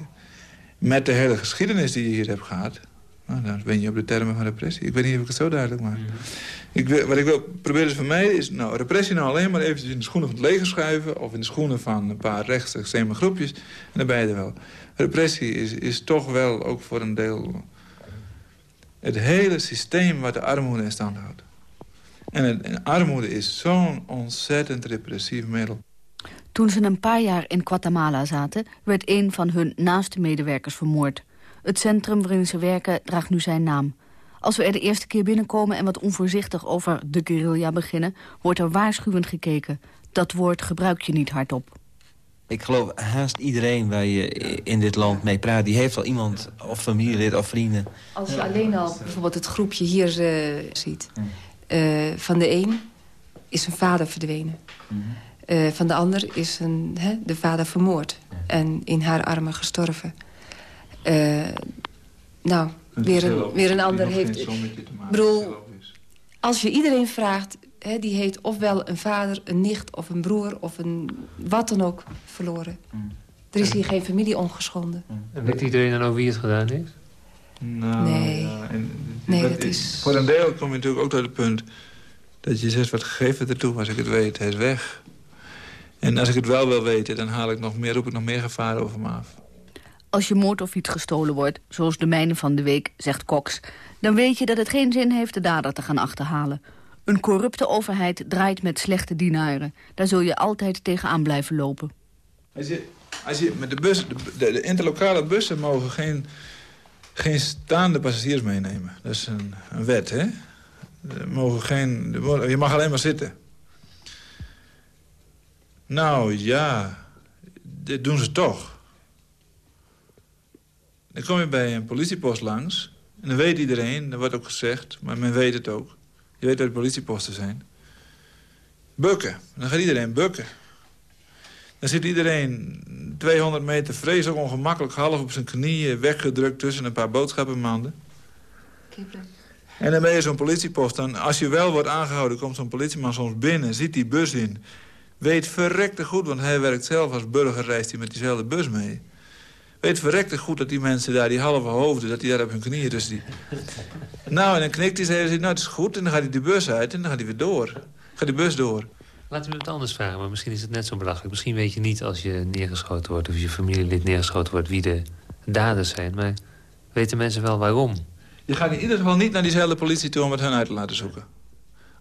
Met de hele geschiedenis die je hier hebt gehad... Nou, dan ben je op de termen van repressie. Ik weet niet of ik het zo duidelijk maak. Ik, wil- wat ik wil proberen te vermijden is... Nou, repressie nou alleen maar eventjes in de schoenen van het leger schuiven... of in de schoenen van een paar rechtsextreme groepjes. En dan ben je er wel. Repressie is, is toch wel ook voor een deel... het hele systeem wat de armoede in stand houdt. En, het- en armoede is zo'n ontzettend repressief middel. Toen ze een paar jaar in Guatemala zaten... werd een van hun naaste medewerkers vermoord. Het centrum waarin ze werken draagt nu zijn naam. Als we er de eerste keer binnenkomen en wat onvoorzichtig over de guerrilla beginnen... wordt er waarschuwend gekeken. Dat woord gebruik je niet hardop. Ik geloof haast iedereen waar je in dit land mee praat... die heeft wel iemand, of familielid of vrienden. Als je alleen al bijvoorbeeld het groepje hier eh, ziet. eh, van de een is een vader verdwenen. Eh, van de ander is een, hè, de vader vermoord. En in haar armen gestorven. Eh, nou, weer een, weer een ander heeft... Ik bedoel, als je iedereen vraagt... Hè, die heeft ofwel een vader, een nicht of een broer... of een wat dan ook verloren. Er is hier geen familie ongeschonden. En weet iedereen dan ook wie het gedaan heeft? Nou, Nee. ja, en Nee, dat dat is- Voor een deel kom je natuurlijk ook tot het punt... dat je zegt, wat geeft het ertoe als ik het weet? Hij is weg. En als ik het wel wil weten, dan haal ik nog meer, roep ik nog meer gevaar over me af. Als je moord of iets gestolen wordt, zoals de mijne van de week, zegt Cox... dan weet je dat het geen zin heeft de dader te gaan achterhalen. Een corrupte overheid draait met slechte dienaren. Daar zul je altijd tegenaan blijven lopen. Als je, als je met de bus, de, de, interlokale bussen mogen geen, geen staande passagiers meenemen. Dat is een, een wet, hè? Mogen geen, je mag alleen maar zitten. Nou ja, dit doen ze toch. Dan kom je bij een politiepost langs. En dan weet iedereen, dat wordt ook gezegd, maar men weet het ook. Je weet waar de politieposten zijn. Bukken. Dan gaat iedereen bukken. Dan zit iedereen 200 meter vreselijk ongemakkelijk... half op zijn knieën, weggedrukt tussen een paar boodschappenmanden. En dan ben je zo'n politiepost. Dan, als je wel wordt aangehouden, komt zo'n politieman soms binnen... ziet die bus in. Weet verrekte goed, want hij werkt zelf als burger... reist hij met diezelfde bus mee. Weet verrekte goed dat die mensen daar, die halve hoofden... dat die daar op hun knieën dus die... [LAUGHS] nou, en dan knikt hij en zegt, nou, het is goed. En dan gaat hij de bus uit en dan gaat hij weer door. Gaat die bus door. Laten we het anders vragen, maar misschien is het net zo belachelijk. Misschien weet je niet als je neergeschoten wordt... of je familielid neergeschoten wordt wie de daders zijn. Maar weten mensen wel waarom? Je gaat in ieder geval niet naar diezelfde politie toe om het hun uit te laten zoeken.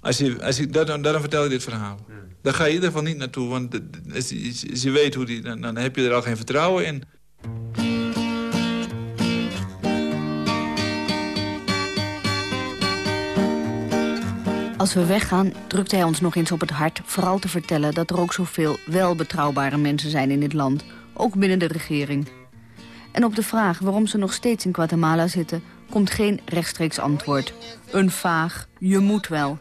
Als je, als je, daarom, daarom vertel ik dit verhaal. Daar ga je in ieder geval niet naartoe, want als je, als je weet hoe die... Dan, dan heb je er al geen vertrouwen in. Als we weggaan, drukt hij ons nog eens op het hart... vooral te vertellen dat er ook zoveel wel betrouwbare mensen zijn in dit land. Ook binnen de regering. En op de vraag waarom ze nog steeds in Guatemala zitten... komt geen rechtstreeks antwoord. Een vaag, je moet wel.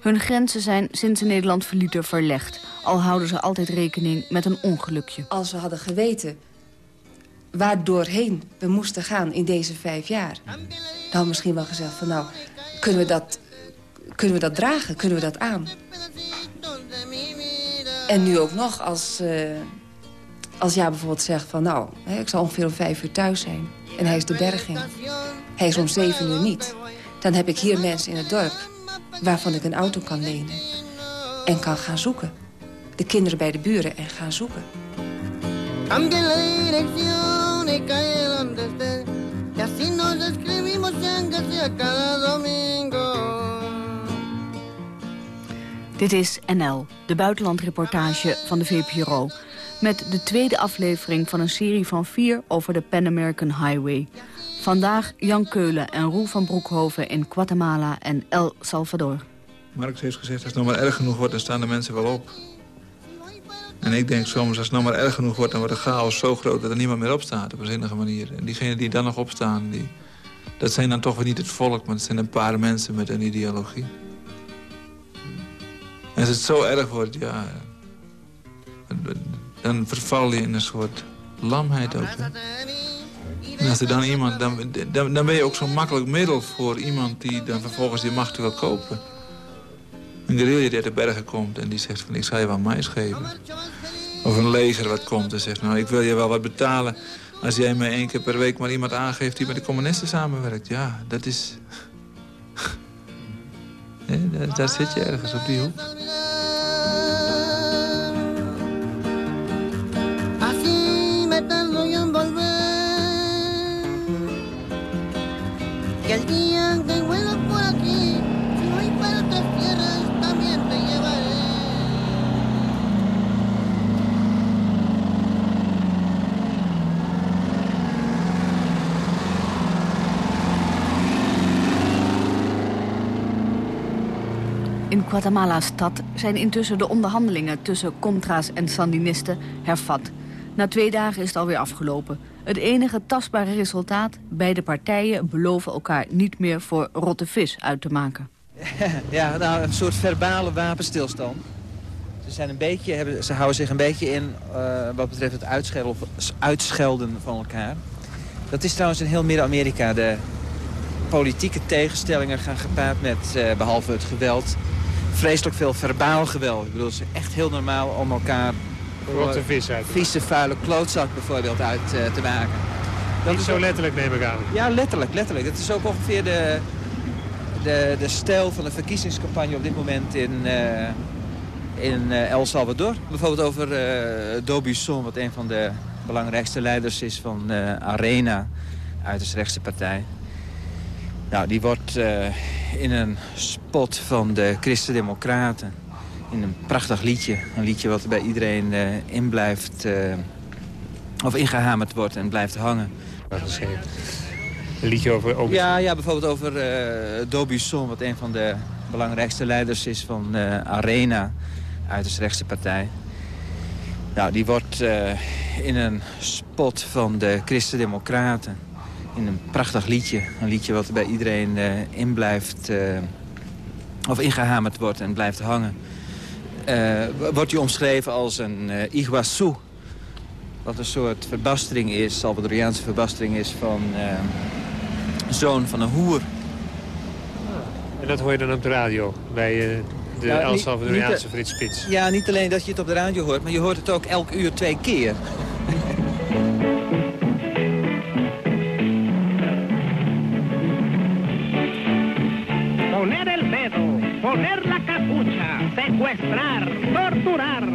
Hun grenzen zijn sinds Nederland verlieten verlegd. Al houden ze altijd rekening met een ongelukje. Als we hadden geweten waar doorheen we moesten gaan in deze vijf jaar... dan misschien wel gezegd van nou, kunnen we dat kunnen we dat dragen? Kunnen we dat aan? En nu ook nog, als, uh, als jij bijvoorbeeld zegt van... nou, ik zal ongeveer om vijf uur thuis zijn. En hij is de berging. Hij is om zeven uur niet. Dan heb ik hier mensen in het dorp... waarvan ik een auto kan lenen. En kan gaan zoeken. De kinderen bij de buren en gaan zoeken. Cambia la dirección y cae donde esté. Y así nos escribimos sea cada domingo. Dit is NL, de buitenlandreportage van de VPRO. Met de tweede aflevering van een serie van vier over de Pan American Highway. Vandaag Jan Keulen en Roel van Broekhoven in Guatemala en El Salvador. Marx heeft gezegd, als het nog maar erg genoeg wordt, dan staan de mensen wel op. En ik denk soms, als het nog maar erg genoeg wordt... dan wordt de chaos zo groot dat er niemand meer opstaat op een zinnige manier. En diegenen die dan nog opstaan, die, dat zijn dan toch weer niet het volk... maar het zijn een paar mensen met een ideologie. En als het zo erg wordt, ja... dan verval je in een soort lamheid ook. Als er dan iemand... Dan, dan, dan ben je ook zo'n makkelijk middel voor iemand die dan vervolgens die macht wil kopen. Een guerrilla die uit de bergen komt en die zegt van ik zal je wel mais geven. Of een leger wat komt en zegt nou ik wil je wel wat betalen... als jij me één keer per week maar iemand aangeeft die met de communisten samenwerkt. Ja, dat is... [LAUGHS] Daar zit je ergens op die hoek. Guatemala-stad zijn intussen de onderhandelingen tussen Contra's en Sandinisten hervat. Na twee dagen is het alweer afgelopen. Het enige tastbare resultaat, beide partijen beloven elkaar niet meer voor rotte vis uit te maken. [LAUGHS] Ja, nou, een soort verbale wapenstilstand. Ze, zijn een beetje, hebben, ze houden zich een beetje in uh, wat betreft het uitschelden, uitschelden van elkaar. Dat is trouwens in heel Midden-Amerika. De politieke tegenstellingen gaan gepaard met, uh, behalve het geweld, vreselijk veel verbaal geweld. Ik bedoel, het is echt heel normaal om elkaar rotte vis uit. Vieze, vuile klootzak bijvoorbeeld uit uh, te maken. Dat Niet is zo ook... letterlijk neem ik aan. Ja, letterlijk, letterlijk. Het is ook ongeveer de, de, de stijl van de verkiezingscampagne op dit moment in, uh, in uh, El Salvador. Bijvoorbeeld over Dobison, wat een van de belangrijkste leiders is van Arena, uiterst rechtse partij. Nou, die wordt in een spot van de Christen-Democraten in een prachtig liedje. Een liedje wat bij iedereen uh, in blijft... Uh, of ingehamerd wordt en blijft hangen. Wat is een liedje over... over... Ja, ja, bijvoorbeeld over Dobusson, wat een van de belangrijkste leiders is van Arena. Uiterst rechtse partij. Nou, die wordt in een spot van de Christen-Democraten. In een prachtig liedje. Een liedje wat bij iedereen in blijft... of ingehamerd wordt en blijft hangen eh, wordt hij omschreven als een Iguazu. Wat een soort verbastering is, Salvadoriaanse verbastering is van zoon van een hoer. En dat hoor je dan op de radio bij de ja, El Salvadoriaanse Frits Spits? Ja, niet alleen dat je het op de radio hoort, maar je hoort het ook elk uur twee keer. Poner la capucha, secuestrar, torturar,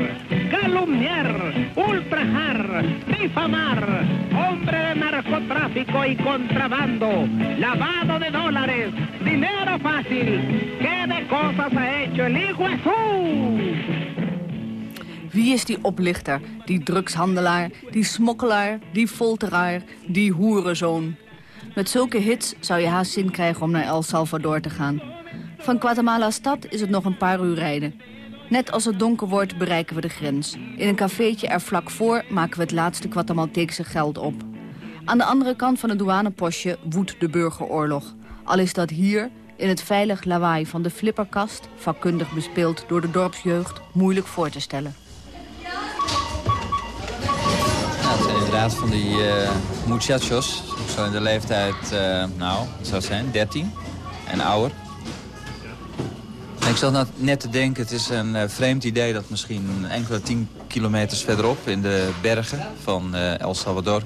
calumniar, ultrajar, difamar, hombre de narcotráfico y contrabando, lavado de dólares, dinero fácil. ¿Qué de cosas ha hecho el Iguazú? Wie is die oplichter, die drugshandelaar, die smokkelaar, die folteraar, die hoerenzoon? Met zulke hits zou je haast zin krijgen om naar El Salvador te gaan. Van Guatemala stad is het nog een paar uur rijden. Net als het donker wordt bereiken we de grens. In een cafeetje er vlak voor maken we het laatste Guatemalteekse geld op. Aan de andere kant van het douanepostje woedt de burgeroorlog. Al is dat hier, in het veilig lawaai van de flipperkast... vakkundig bespeeld door de dorpsjeugd, moeilijk voor te stellen. Het zijn inderdaad van die uh, muchachos. Zo in de leeftijd, uh, nou, wat zou het zijn, 13 en ouder. Ik zat nou net te denken, het is een uh, vreemd idee dat misschien enkele tien kilometers verderop in de bergen van uh, El Salvador...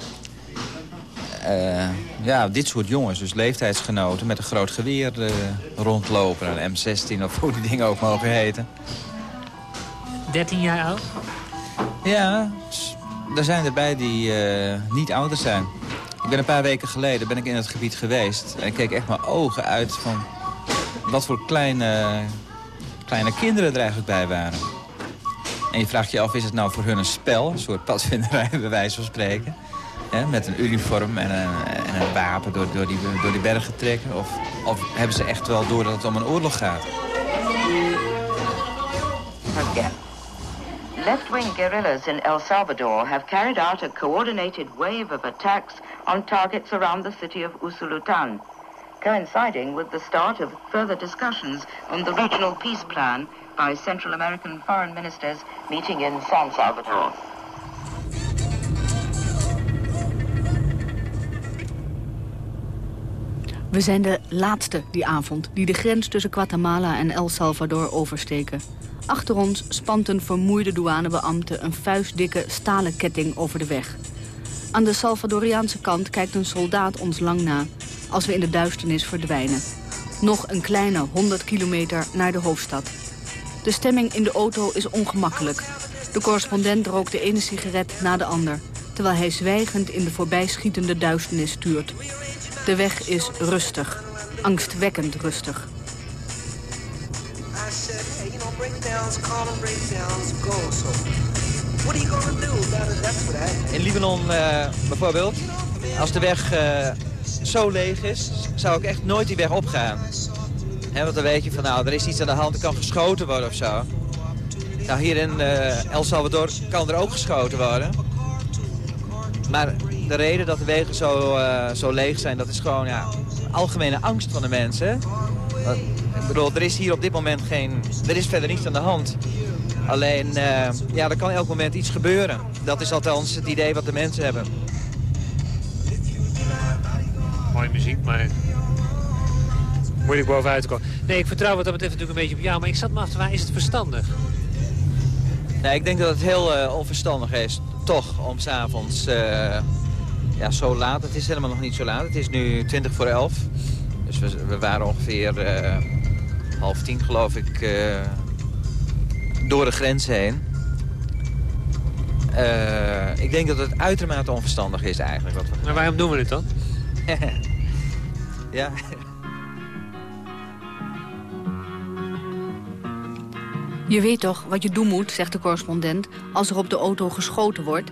Uh, ja, dit soort jongens, dus leeftijdsgenoten met een groot geweer rondlopen. Een M16 of hoe die dingen ook mogen heten. 13 jaar oud? Ja, er zijn erbij die niet ouder zijn. Ik ben een paar weken geleden ben ik in het gebied geweest. En ik keek echt mijn ogen uit van wat voor kleine kleine kinderen er eigenlijk bij waren. En je vraagt je af, is het nou voor hun een spel? Een soort padvinderij, bij wijze van spreken. met een uniform en een, en een wapen door, door, die, door die bergen trekken? Of, of hebben ze echt wel door dat het om een oorlog gaat? Again. Left-wing guerrillas in El Salvador have carried out a coordinated wave of attacks on targets around the city of Usulutan coinciding with the start of further discussions on the regional peace plan by Central American foreign ministers meeting in San Salvador. We zijn de laatste die avond die de grens tussen Guatemala en El Salvador oversteken. Achter ons spant een vermoeide douanebeambte een vuistdikke stalen ketting over de weg. Aan de Salvadoriaanse kant kijkt een soldaat ons lang na als we in de duisternis verdwijnen. Nog een kleine 100 kilometer naar de hoofdstad. De stemming in de auto is ongemakkelijk. De correspondent rookt de ene sigaret na de ander... terwijl hij zwijgend in de voorbijschietende duisternis stuurt. De weg is rustig. Angstwekkend rustig. In Libanon uh, bijvoorbeeld, als de weg uh, zo leeg is, zou ik echt nooit die weg opgaan. He, want dan weet je van, nou, er is iets aan de hand, er kan geschoten worden of zo. Nou, hier in uh, El Salvador kan er ook geschoten worden. Maar de reden dat de wegen zo, uh, zo leeg zijn, dat is gewoon ja, algemene angst van de mensen. Ik bedoel, er is hier op dit moment geen... Er is verder niets aan de hand. Alleen, uh, ja, er kan elk moment iets gebeuren. Dat is althans het idee wat de mensen hebben mooie muziek, maar moeilijk bovenuit te komen. Nee, ik vertrouw wat dat betreft natuurlijk een beetje op jou, maar ik zat me af te vragen, is het verstandig? Nee, ik denk dat het heel uh, onverstandig is, toch, om s'avonds uh, ja, zo laat. Het is helemaal nog niet zo laat, het is nu 20 voor 11. Dus we, we waren ongeveer uh, half tien, geloof ik, door de grens heen. ik denk dat het uitermate onverstandig is eigenlijk. Wat we... Maar waarom doen we het dan? [LAUGHS] ja. Je weet toch wat je doen moet, zegt de correspondent, als er op de auto geschoten wordt?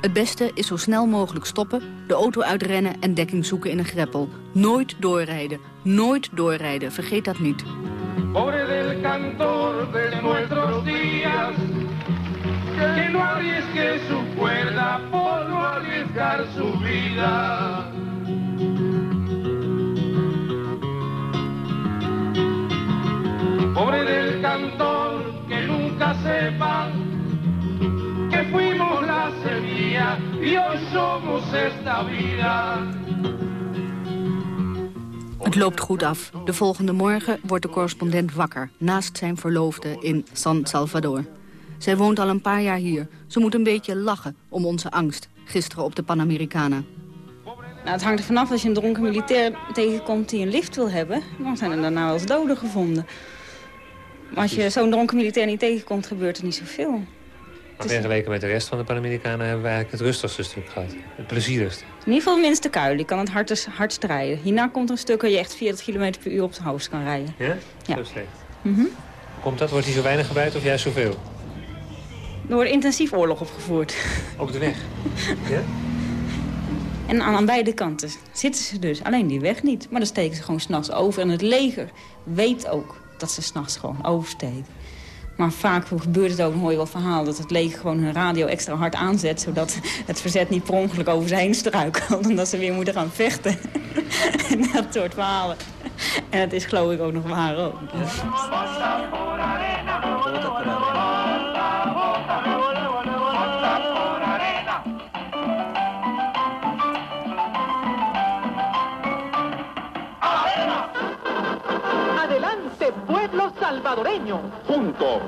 Het beste is zo snel mogelijk stoppen, de auto uitrennen en dekking zoeken in een greppel. Nooit doorrijden, nooit doorrijden, vergeet dat niet. Pobre del cantor de nuestros días, que no arriesgue su cuerda por no arriesgar su vida. pobre del cantor que nunca sepa que fuimos la semilla y somos esta vida. Het loopt goed af. De volgende morgen wordt de correspondent wakker... naast zijn verloofde in San Salvador. Zij woont al een paar jaar hier. Ze moet een beetje lachen om onze angst, gisteren op de Panamericana. Nou, het hangt er vanaf als je een dronken militair tegenkomt die een lift wil hebben. Dan zijn er daarna wel eens doden gevonden. Maar als je zo'n dronken militair niet tegenkomt, gebeurt er niet zoveel. Maar vergeleken met de rest van de Panamericanen hebben we eigenlijk het rustigste stuk gehad. Het plezierigste. In ieder geval het minste kuil. Je kan het hardst, hardst rijden. Hierna komt een stuk waar je echt 40 km per uur op zijn hoofd kan rijden. Ja? Ja. Zo slecht. Mhm. Komt dat? Wordt hij zo weinig gebruikt of juist zoveel? Er wordt intensief oorlog opgevoerd. Op de weg? [LAUGHS] ja? En aan, aan beide kanten zitten ze dus. Alleen die weg niet. Maar dan steken ze gewoon s'nachts over. En het leger weet ook dat ze s'nachts gewoon oversteken. Maar vaak gebeurt het ook, dan hoor je wel verhaal... dat het leger gewoon hun radio extra hard aanzet... zodat het verzet niet per ongeluk over ze heen struikelt... [LAUGHS] en dat ze weer moeten gaan vechten. [LAUGHS] en dat soort verhalen. En dat is geloof ik ook nog waar ook. Pueblo salvadoreño. Juntos,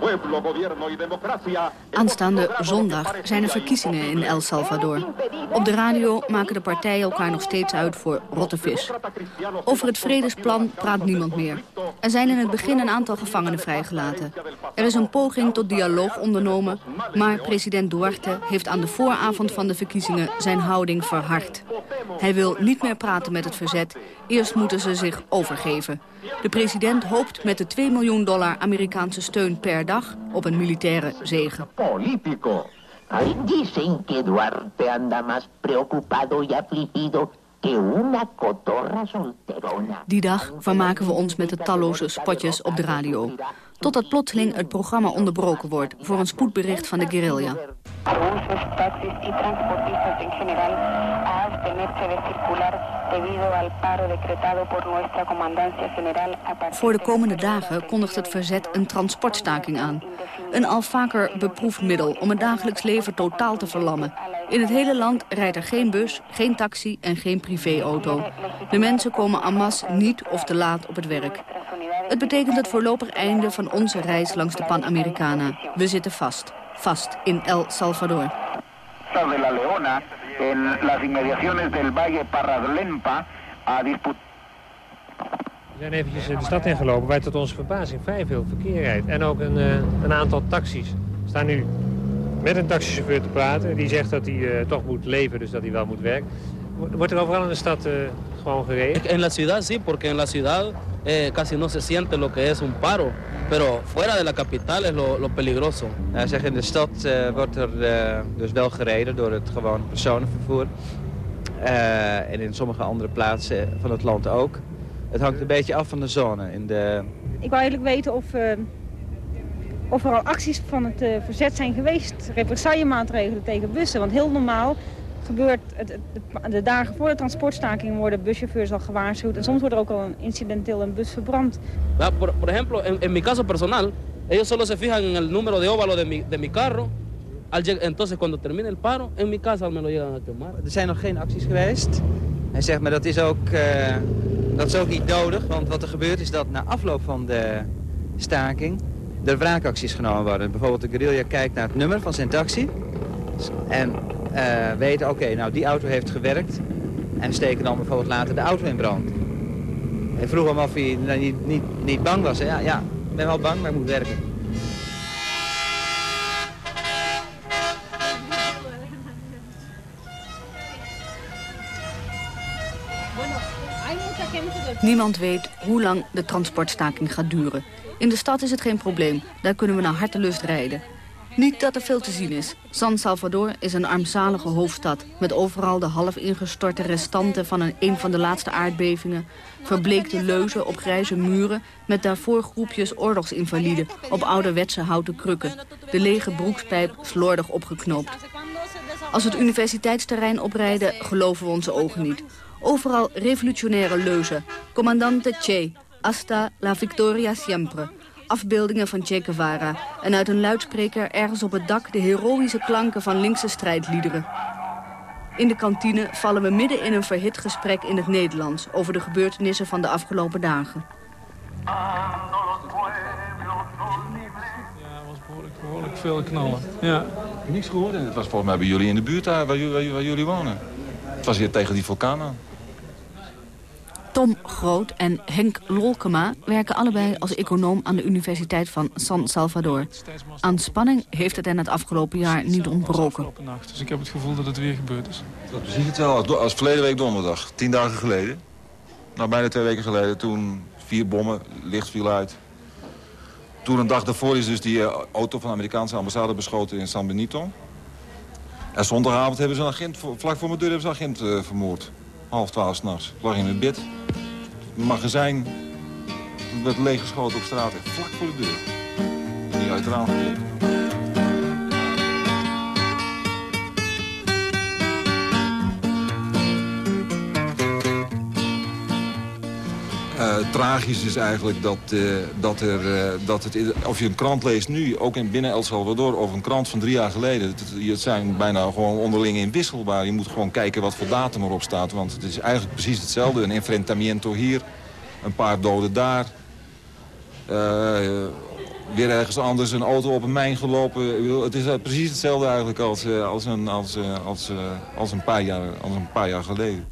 pueblo, gobierno y democracia. Aanstaande zondag zijn er verkiezingen in El Salvador. Op de radio maken de partijen elkaar nog steeds uit voor rotte vis. Over het vredesplan praat niemand meer. Er zijn in het begin een aantal gevangenen vrijgelaten. Er is een poging tot dialoog ondernomen... maar president Duarte heeft aan de vooravond van de verkiezingen zijn houding verhard. Hij wil niet meer praten met het verzet. Eerst moeten ze zich overgeven. De president hoopt met de 2 miljoen dollar Amerikaanse steun per dag op een militaire. Político. Ay, dicen que Duarte anda más preocupado y afligido que una cotorra solterona. Die dag vermaken we ons met de talloze spotjes op de radio. Totdat plotseling het programma onderbroken wordt voor een spoedbericht van de guerrilla. Buses, taxis y transportistas en general a abstenerse de circular debido al paro decretado por nuestra Comandancia General a partir Voor de komende dagen kondigt het verzet een transportstaking aan. Een al vaker beproefd middel om het dagelijks leven totaal te verlammen. In het hele land rijdt er geen bus, geen taxi en geen privéauto. De mensen komen en masse niet of te laat op het werk. Het betekent het voorlopig einde van onze reis langs de Panamericana. We zitten vast. Vast in El Salvador. de la Leona, en las inmediaciones del Valle Parradlempa, a disputar. We zijn eventjes de stad ingelopen waar tot onze verbazing vrij veel verkeer rijdt. En ook een, eh, een aantal taxis. Staan nu met een taxichauffeur te praten. Die zegt dat hij eh, toch moet leven, dus dat hij wel moet werken. Wordt er overal in de stad eh, gewoon gereden? En la ciudad sí, porque en la ciudad eh, casi no se siente lo que es un paro. Pero fuera de la capital es lo, lo peligroso. Nou, zeg, in de stad eh, wordt er eh, dus wel gereden door het gewoon personenvervoer. Eh, en in sommige andere plaatsen van het land ook. Het hangt een beetje af van de zone. In de, Ik wou eigenlijk weten of, eh, of er al acties van het eh, verzet zijn geweest. Represaillemaatregelen tegen bussen. Want heel normaal gebeurt het, het- de, dagen voor de transportstaking worden buschauffeurs al gewaarschuwd. En soms wordt er ook al een incidenteel een bus verbrand. Ah, Por, por ejemplo, en, en mi caso personal, ellos solo se fijan en el número de óvalo de mi, de mi carro. Al entonces, cuando termine el paro, en mi casa me lo llegan a quemar. er zijn nog geen acties geweest. Hij zegt, maar dat is, ook, eh, dat is ook niet nodig. Want wat er gebeurt is dat na afloop van de staking... er wraakacties genomen worden. Bijvoorbeeld de guerrilla kijkt naar het nummer van zijn taxi. En eh weten, oké, nou die auto heeft gewerkt. En steken dan bijvoorbeeld later de auto in brand. En vroeg hem of hij nou, niet, niet, niet bang was. Ja, ja, ik ben wel bang, maar ik moet werken. Niemand weet hoe lang de transportstaking gaat duren. In de stad is het geen probleem. Daar kunnen we naar hartelust rijden. Niet dat er veel te zien is. San Salvador is een armzalige hoofdstad... met overal de half ingestorte restanten van een, een van de laatste aardbevingen... verbleekte leuzen op grijze muren... met daarvoor groepjes oorlogsinvaliden op ouderwetse houten krukken. De lege broekspijp slordig opgeknoopt. Als we het universiteitsterrein oprijden, geloven we onze ogen niet. Overal revolutionaire leuzen. Commandante Che, hasta la victoria siempre. Afbeeldingen van Che Guevara. En uit een luidspreker ergens op het dak de heroïsche klanken van linkse strijdliederen. In de kantine vallen we midden in een verhit gesprek in het Nederlands... over de gebeurtenissen van de afgelopen dagen. Ja, was behoorlijk, behoorlijk veel knallen. Ja. Niks gehoord? Het was volgens mij bij jullie in de buurt daar, waar, jullie, waar jullie wonen. Het was hier tegen die vulkaan aan. Tom Groot en Henk Lolkema werken allebei als econoom aan de Universiteit van San Salvador. Aan spanning heeft het hen het afgelopen jaar niet ontbroken. Dus ik heb het gevoel dat het weer gebeurd is. Dat precies hetzelfde als verleden week donderdag, tien dagen geleden. Nou, bijna twee weken geleden, toen vier bommen, licht viel uit. Toen een dag daarvoor is dus die eh, auto van de Amerikaanse ambassade beschoten in San Benito. En zondagavond hebben ze een agent, vlak voor mijn deur hebben ze een agent uh, vermoord. Half twaalf s'nachts. Ik lag in mijn bed. Het magazijn werd leeggeschoten op straat. Vlak voor de deur. Niet uit het tragisch is eigenlijk dat, uh, dat, er, uh, dat het, of je een krant leest nu, ook in binnen El Salvador, of een krant van drie jaar geleden. Het, het zijn bijna gewoon onderling inwisselbaar. Je moet gewoon kijken wat voor datum erop staat, want het is eigenlijk precies hetzelfde. Een enfrentamiento hier, een paar doden daar. weer ergens anders een auto op een mijn gelopen. Het is precies hetzelfde eigenlijk als, als, een, als, als, als, een, paar jaar, als een paar jaar geleden.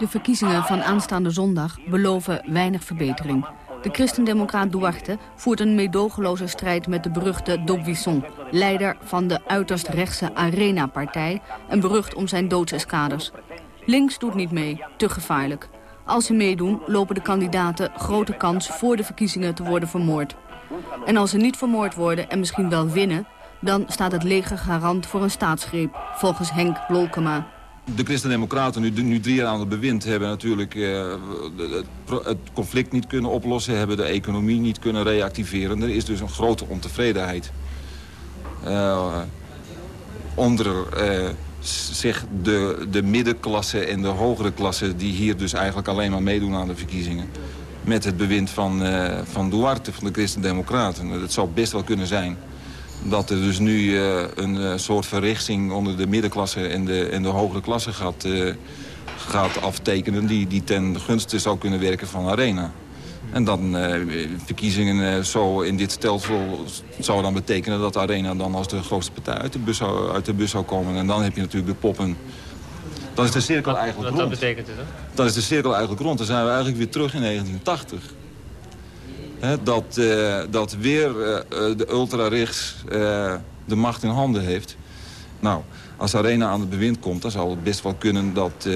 De verkiezingen van aanstaande zondag beloven weinig verbetering. De christendemocraat Duarte voert een meedogenloze strijd met de beruchte Dobwisson... leider van de uiterst rechtse Arena-partij... en berucht om zijn doodseskaders. Links doet niet mee, te gevaarlijk. Als ze meedoen, lopen de kandidaten grote kans voor de verkiezingen te worden vermoord. En als ze niet vermoord worden en misschien wel winnen... dan staat het leger garant voor een staatsgreep, volgens Henk Lolkema. De Christen-Democraten, nu, nu drie jaar aan het bewind, hebben natuurlijk eh, het, het, conflict niet kunnen oplossen, hebben de economie niet kunnen reactiveren. Er is dus een grote ontevredenheid. Uh, onder uh, zich de, de middenklasse en de hogere klasse, die hier dus eigenlijk alleen maar meedoen aan de verkiezingen. Met het bewind van, van Duarte, van de Christen-Democraten. Het zou best wel kunnen zijn dat er dus nu uh, een uh, soort verrichting onder de middenklasse en de, en de hogere klasse gaat, uh, gaat aftekenen... Die, die ten gunste zou kunnen werken van Arena. En dan verkiezingen zo in dit stelsel zou dan betekenen dat Arena dan als de grootste partij uit de bus zou, uit de bus zou komen. En dan heb je natuurlijk de poppen. Dan is de cirkel eigenlijk rond. Wat betekent het dan? Dan is de cirkel eigenlijk rond. Dan zijn we eigenlijk weer terug in 1980 dat, uh, dat weer uh, de ultra-rechts de macht in handen heeft. Nou, als Arena aan het bewind komt, dan zou het best wel kunnen dat,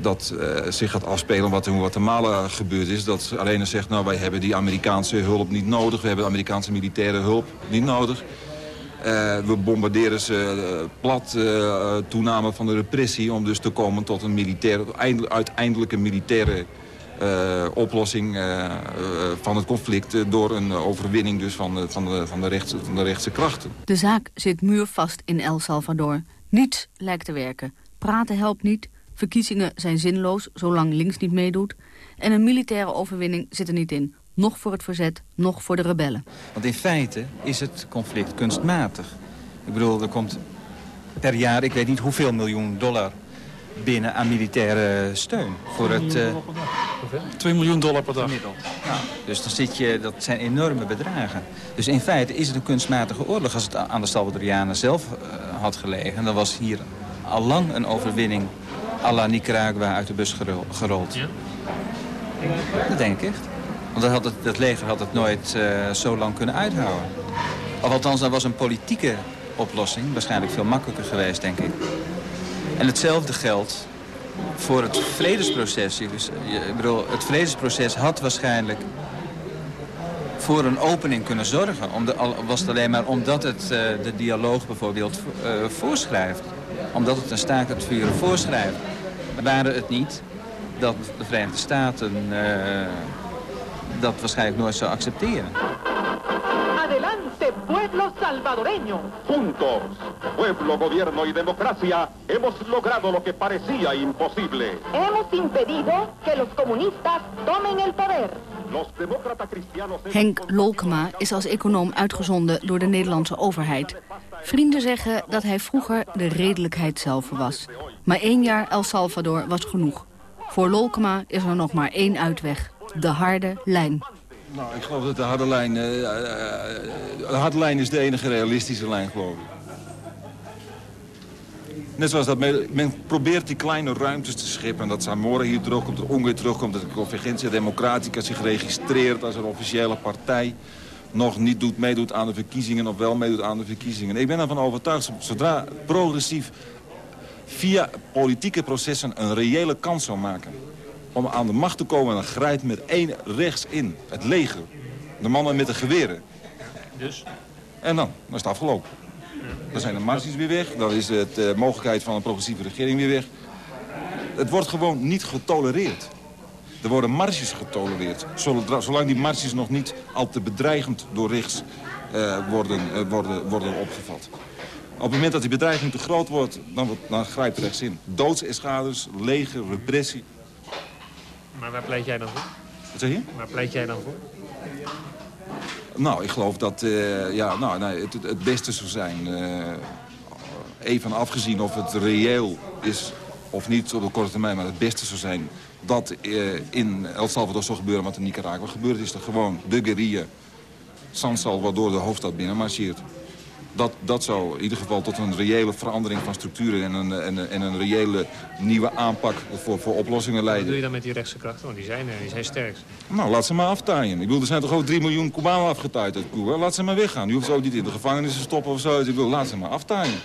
dat zich gaat afspelen wat in Guatemala gebeurd is. Dat Arena zegt, nou wij hebben die Amerikaanse hulp niet nodig. We hebben Amerikaanse militaire hulp niet nodig. we bombarderen ze plat, toename van de repressie... om dus te komen tot een militaire, uiteindelijke militaire uh, oplossing uh, van het conflict... door een overwinning dus van, de, van, de, van, de rechtse, van de rechtse krachten. De zaak zit muurvast in El Salvador. Niets lijkt te werken. Praten helpt niet. Verkiezingen zijn zinloos, zolang links niet meedoet. En een militaire overwinning zit er niet in. Nog voor het verzet, nog voor de rebellen. Want in feite is het conflict kunstmatig. Ik bedoel, er komt per jaar, ik weet niet hoeveel miljoen dollar binnen aan militaire steun. Voor het, uh, 2 miljoen dollar per dag. Nou, dus dan zit je, dat zijn enorme bedragen. Dus in feite is het een kunstmatige oorlog. Als het aan de Salvadorianen zelf uh, had gelegen... dan was hier al lang een overwinning à la Nicaragua uit de bus gerold. Ja? Dat denk ik echt. Want dat, had het, dat leger had het nooit uh, zo lang kunnen uithouden. Of althans, dat was een politieke oplossing. Waarschijnlijk veel makkelijker geweest, denk ik. En hetzelfde geldt voor het vredesproces. Dus, ik bedoel, het vredesproces had waarschijnlijk voor een opening kunnen zorgen. Om de, al was het alleen maar omdat het uh, de dialoog bijvoorbeeld uh, voorschrijft. Omdat het een staakt het vuren voorschrijft. Waren het niet dat de Verenigde Staten uh, dat waarschijnlijk nooit zou accepteren. Adelante, adelante, pueblo salvadoreño. Juntos, pueblo, gobierno y democracia, hemos logrado lo que parecía imposible. Hemos impedido que los comunistas tomen el poder. Henk Lolkema is als econoom uitgezonden door de Nederlandse overheid. Vrienden zeggen dat hij vroeger de redelijkheid zelf was. Maar één jaar El Salvador was genoeg. Voor Lolkema is er nog maar één uitweg. De harde lijn. Nou, ik geloof dat de harde lijn... eh, eh, de harde lijn is de enige realistische lijn, geloof ik. Net zoals dat men, men probeert die kleine ruimtes te scheppen. Dat Zamora hier terugkomt, dat Ongeveer terugkomt... dat de Convergentia Democratica zich registreert als een officiële partij... nog niet doet, meedoet aan de verkiezingen of wel meedoet aan de verkiezingen. Ik ben ervan overtuigd, zodra progressief via politieke processen een reële kans zou maken... om aan de macht te komen, dan grijpt met één rechts in. Het leger. De mannen met de geweren. Dus? En dan, dan is het afgelopen. Dan zijn de marges weer weg. Dan is de uh, mogelijkheid van een progressieve regering weer weg. Het wordt gewoon niet getolereerd. Er worden marges getolereerd. Zolang die marges nog niet al te bedreigend door rechts uh, worden, uh, worden, worden opgevat. Op het moment dat die bedreiging te groot wordt, dan, dan grijpt rechts in. Doodseschades, leger, repressie. Maar waar pleit jij dan voor? Wat zeg je? Waar pleit jij dan voor? Nou, ik geloof dat uh, ja, nou, nee, het, het beste zou zijn... Uh, even afgezien of het reëel is of niet op de korte termijn... maar het beste zou zijn dat uh, in El Salvador zou gebeuren wat in Nicaragua gebeurt... is dat gewoon de guerrilla San Salvador de hoofdstad binnenmarcheert. Dat, dat zou in ieder geval tot een reële verandering van structuren... en een, en, en een reële nieuwe aanpak voor, voor oplossingen leiden. Wat doe je dan met die rechtse krachten? Want die zijn er, die zijn sterk. Nou, laat ze maar aftaaien. Ik bedoel, er zijn toch ook 3 miljoen Cubanen afgetaaid uit Cuba. Laat ze maar weggaan. Je hoeft ze ook niet in de gevangenis te stoppen of zo. Ik bedoel, laat ze maar aftaaien.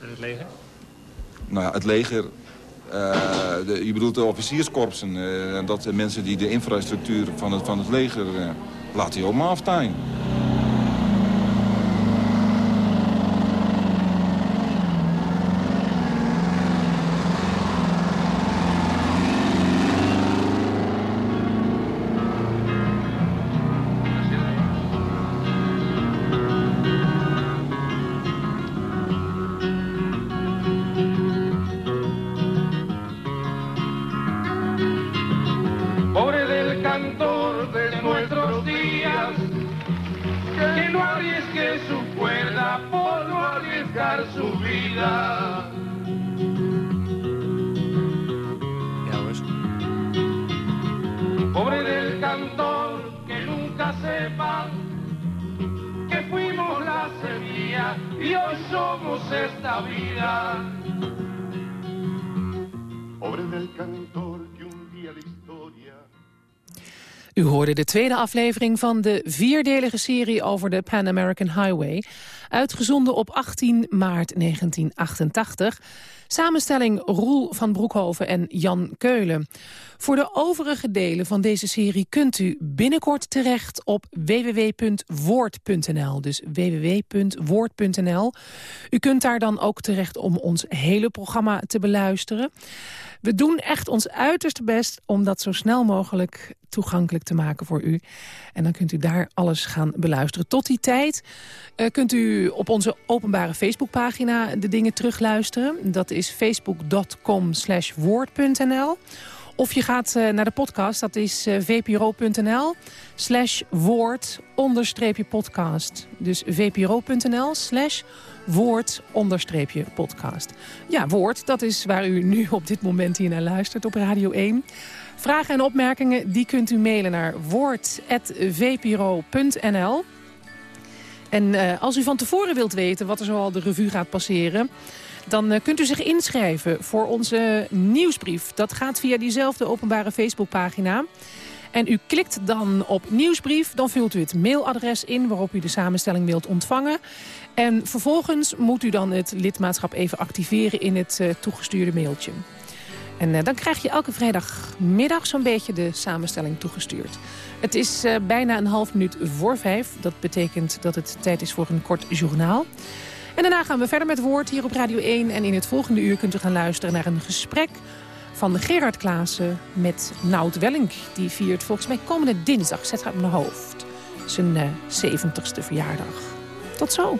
En het leger? Nou ja, het leger... Uh, de, je bedoelt de officierskorpsen. Uh, dat de mensen die de infrastructuur van het, van het leger... Uh, laat die ook maar aftaaien. De tweede aflevering van de vierdelige serie over de Pan American Highway. Uitgezonden op 18 maart 1988. Samenstelling Roel van Broekhoven en Jan Keulen. Voor de overige delen van deze serie kunt u binnenkort terecht op www.woord.nl. Dus www.woord.nl. U kunt daar dan ook terecht om ons hele programma te beluisteren. We doen echt ons uiterste best om dat zo snel mogelijk toegankelijk te maken voor u. En dan kunt u daar alles gaan beluisteren. Tot die tijd uh, kunt u op onze openbare Facebookpagina de dingen terugluisteren. Dat is facebook.com woord.nl. Of je gaat uh, naar de podcast, dat is uh, vpro.nl slash woord onderstreepje podcast. Dus vpro.nl slash woord onderstreepje podcast. Ja, woord, dat is waar u nu op dit moment hier naar luistert op Radio 1. Vragen en opmerkingen, die kunt u mailen naar woord.vpro.nl. En uh, als u van tevoren wilt weten wat er zoal de revue gaat passeren... dan uh, kunt u zich inschrijven voor onze nieuwsbrief. Dat gaat via diezelfde openbare Facebookpagina. En u klikt dan op nieuwsbrief, dan vult u het mailadres in... waarop u de samenstelling wilt ontvangen. En vervolgens moet u dan het lidmaatschap even activeren in het uh, toegestuurde mailtje. En uh, dan krijg je elke vrijdagmiddag zo'n beetje de samenstelling toegestuurd. Het is uh, bijna een half minuut voor vijf. Dat betekent dat het tijd is voor een kort journaal. En daarna gaan we verder met woord hier op Radio 1. En in het volgende uur kunt u gaan luisteren naar een gesprek van de Gerard Klaassen met Nout Wellink. Die viert volgens mij komende dinsdag, zet haar op mijn hoofd, zijn eh, 70ste verjaardag. Tot zo.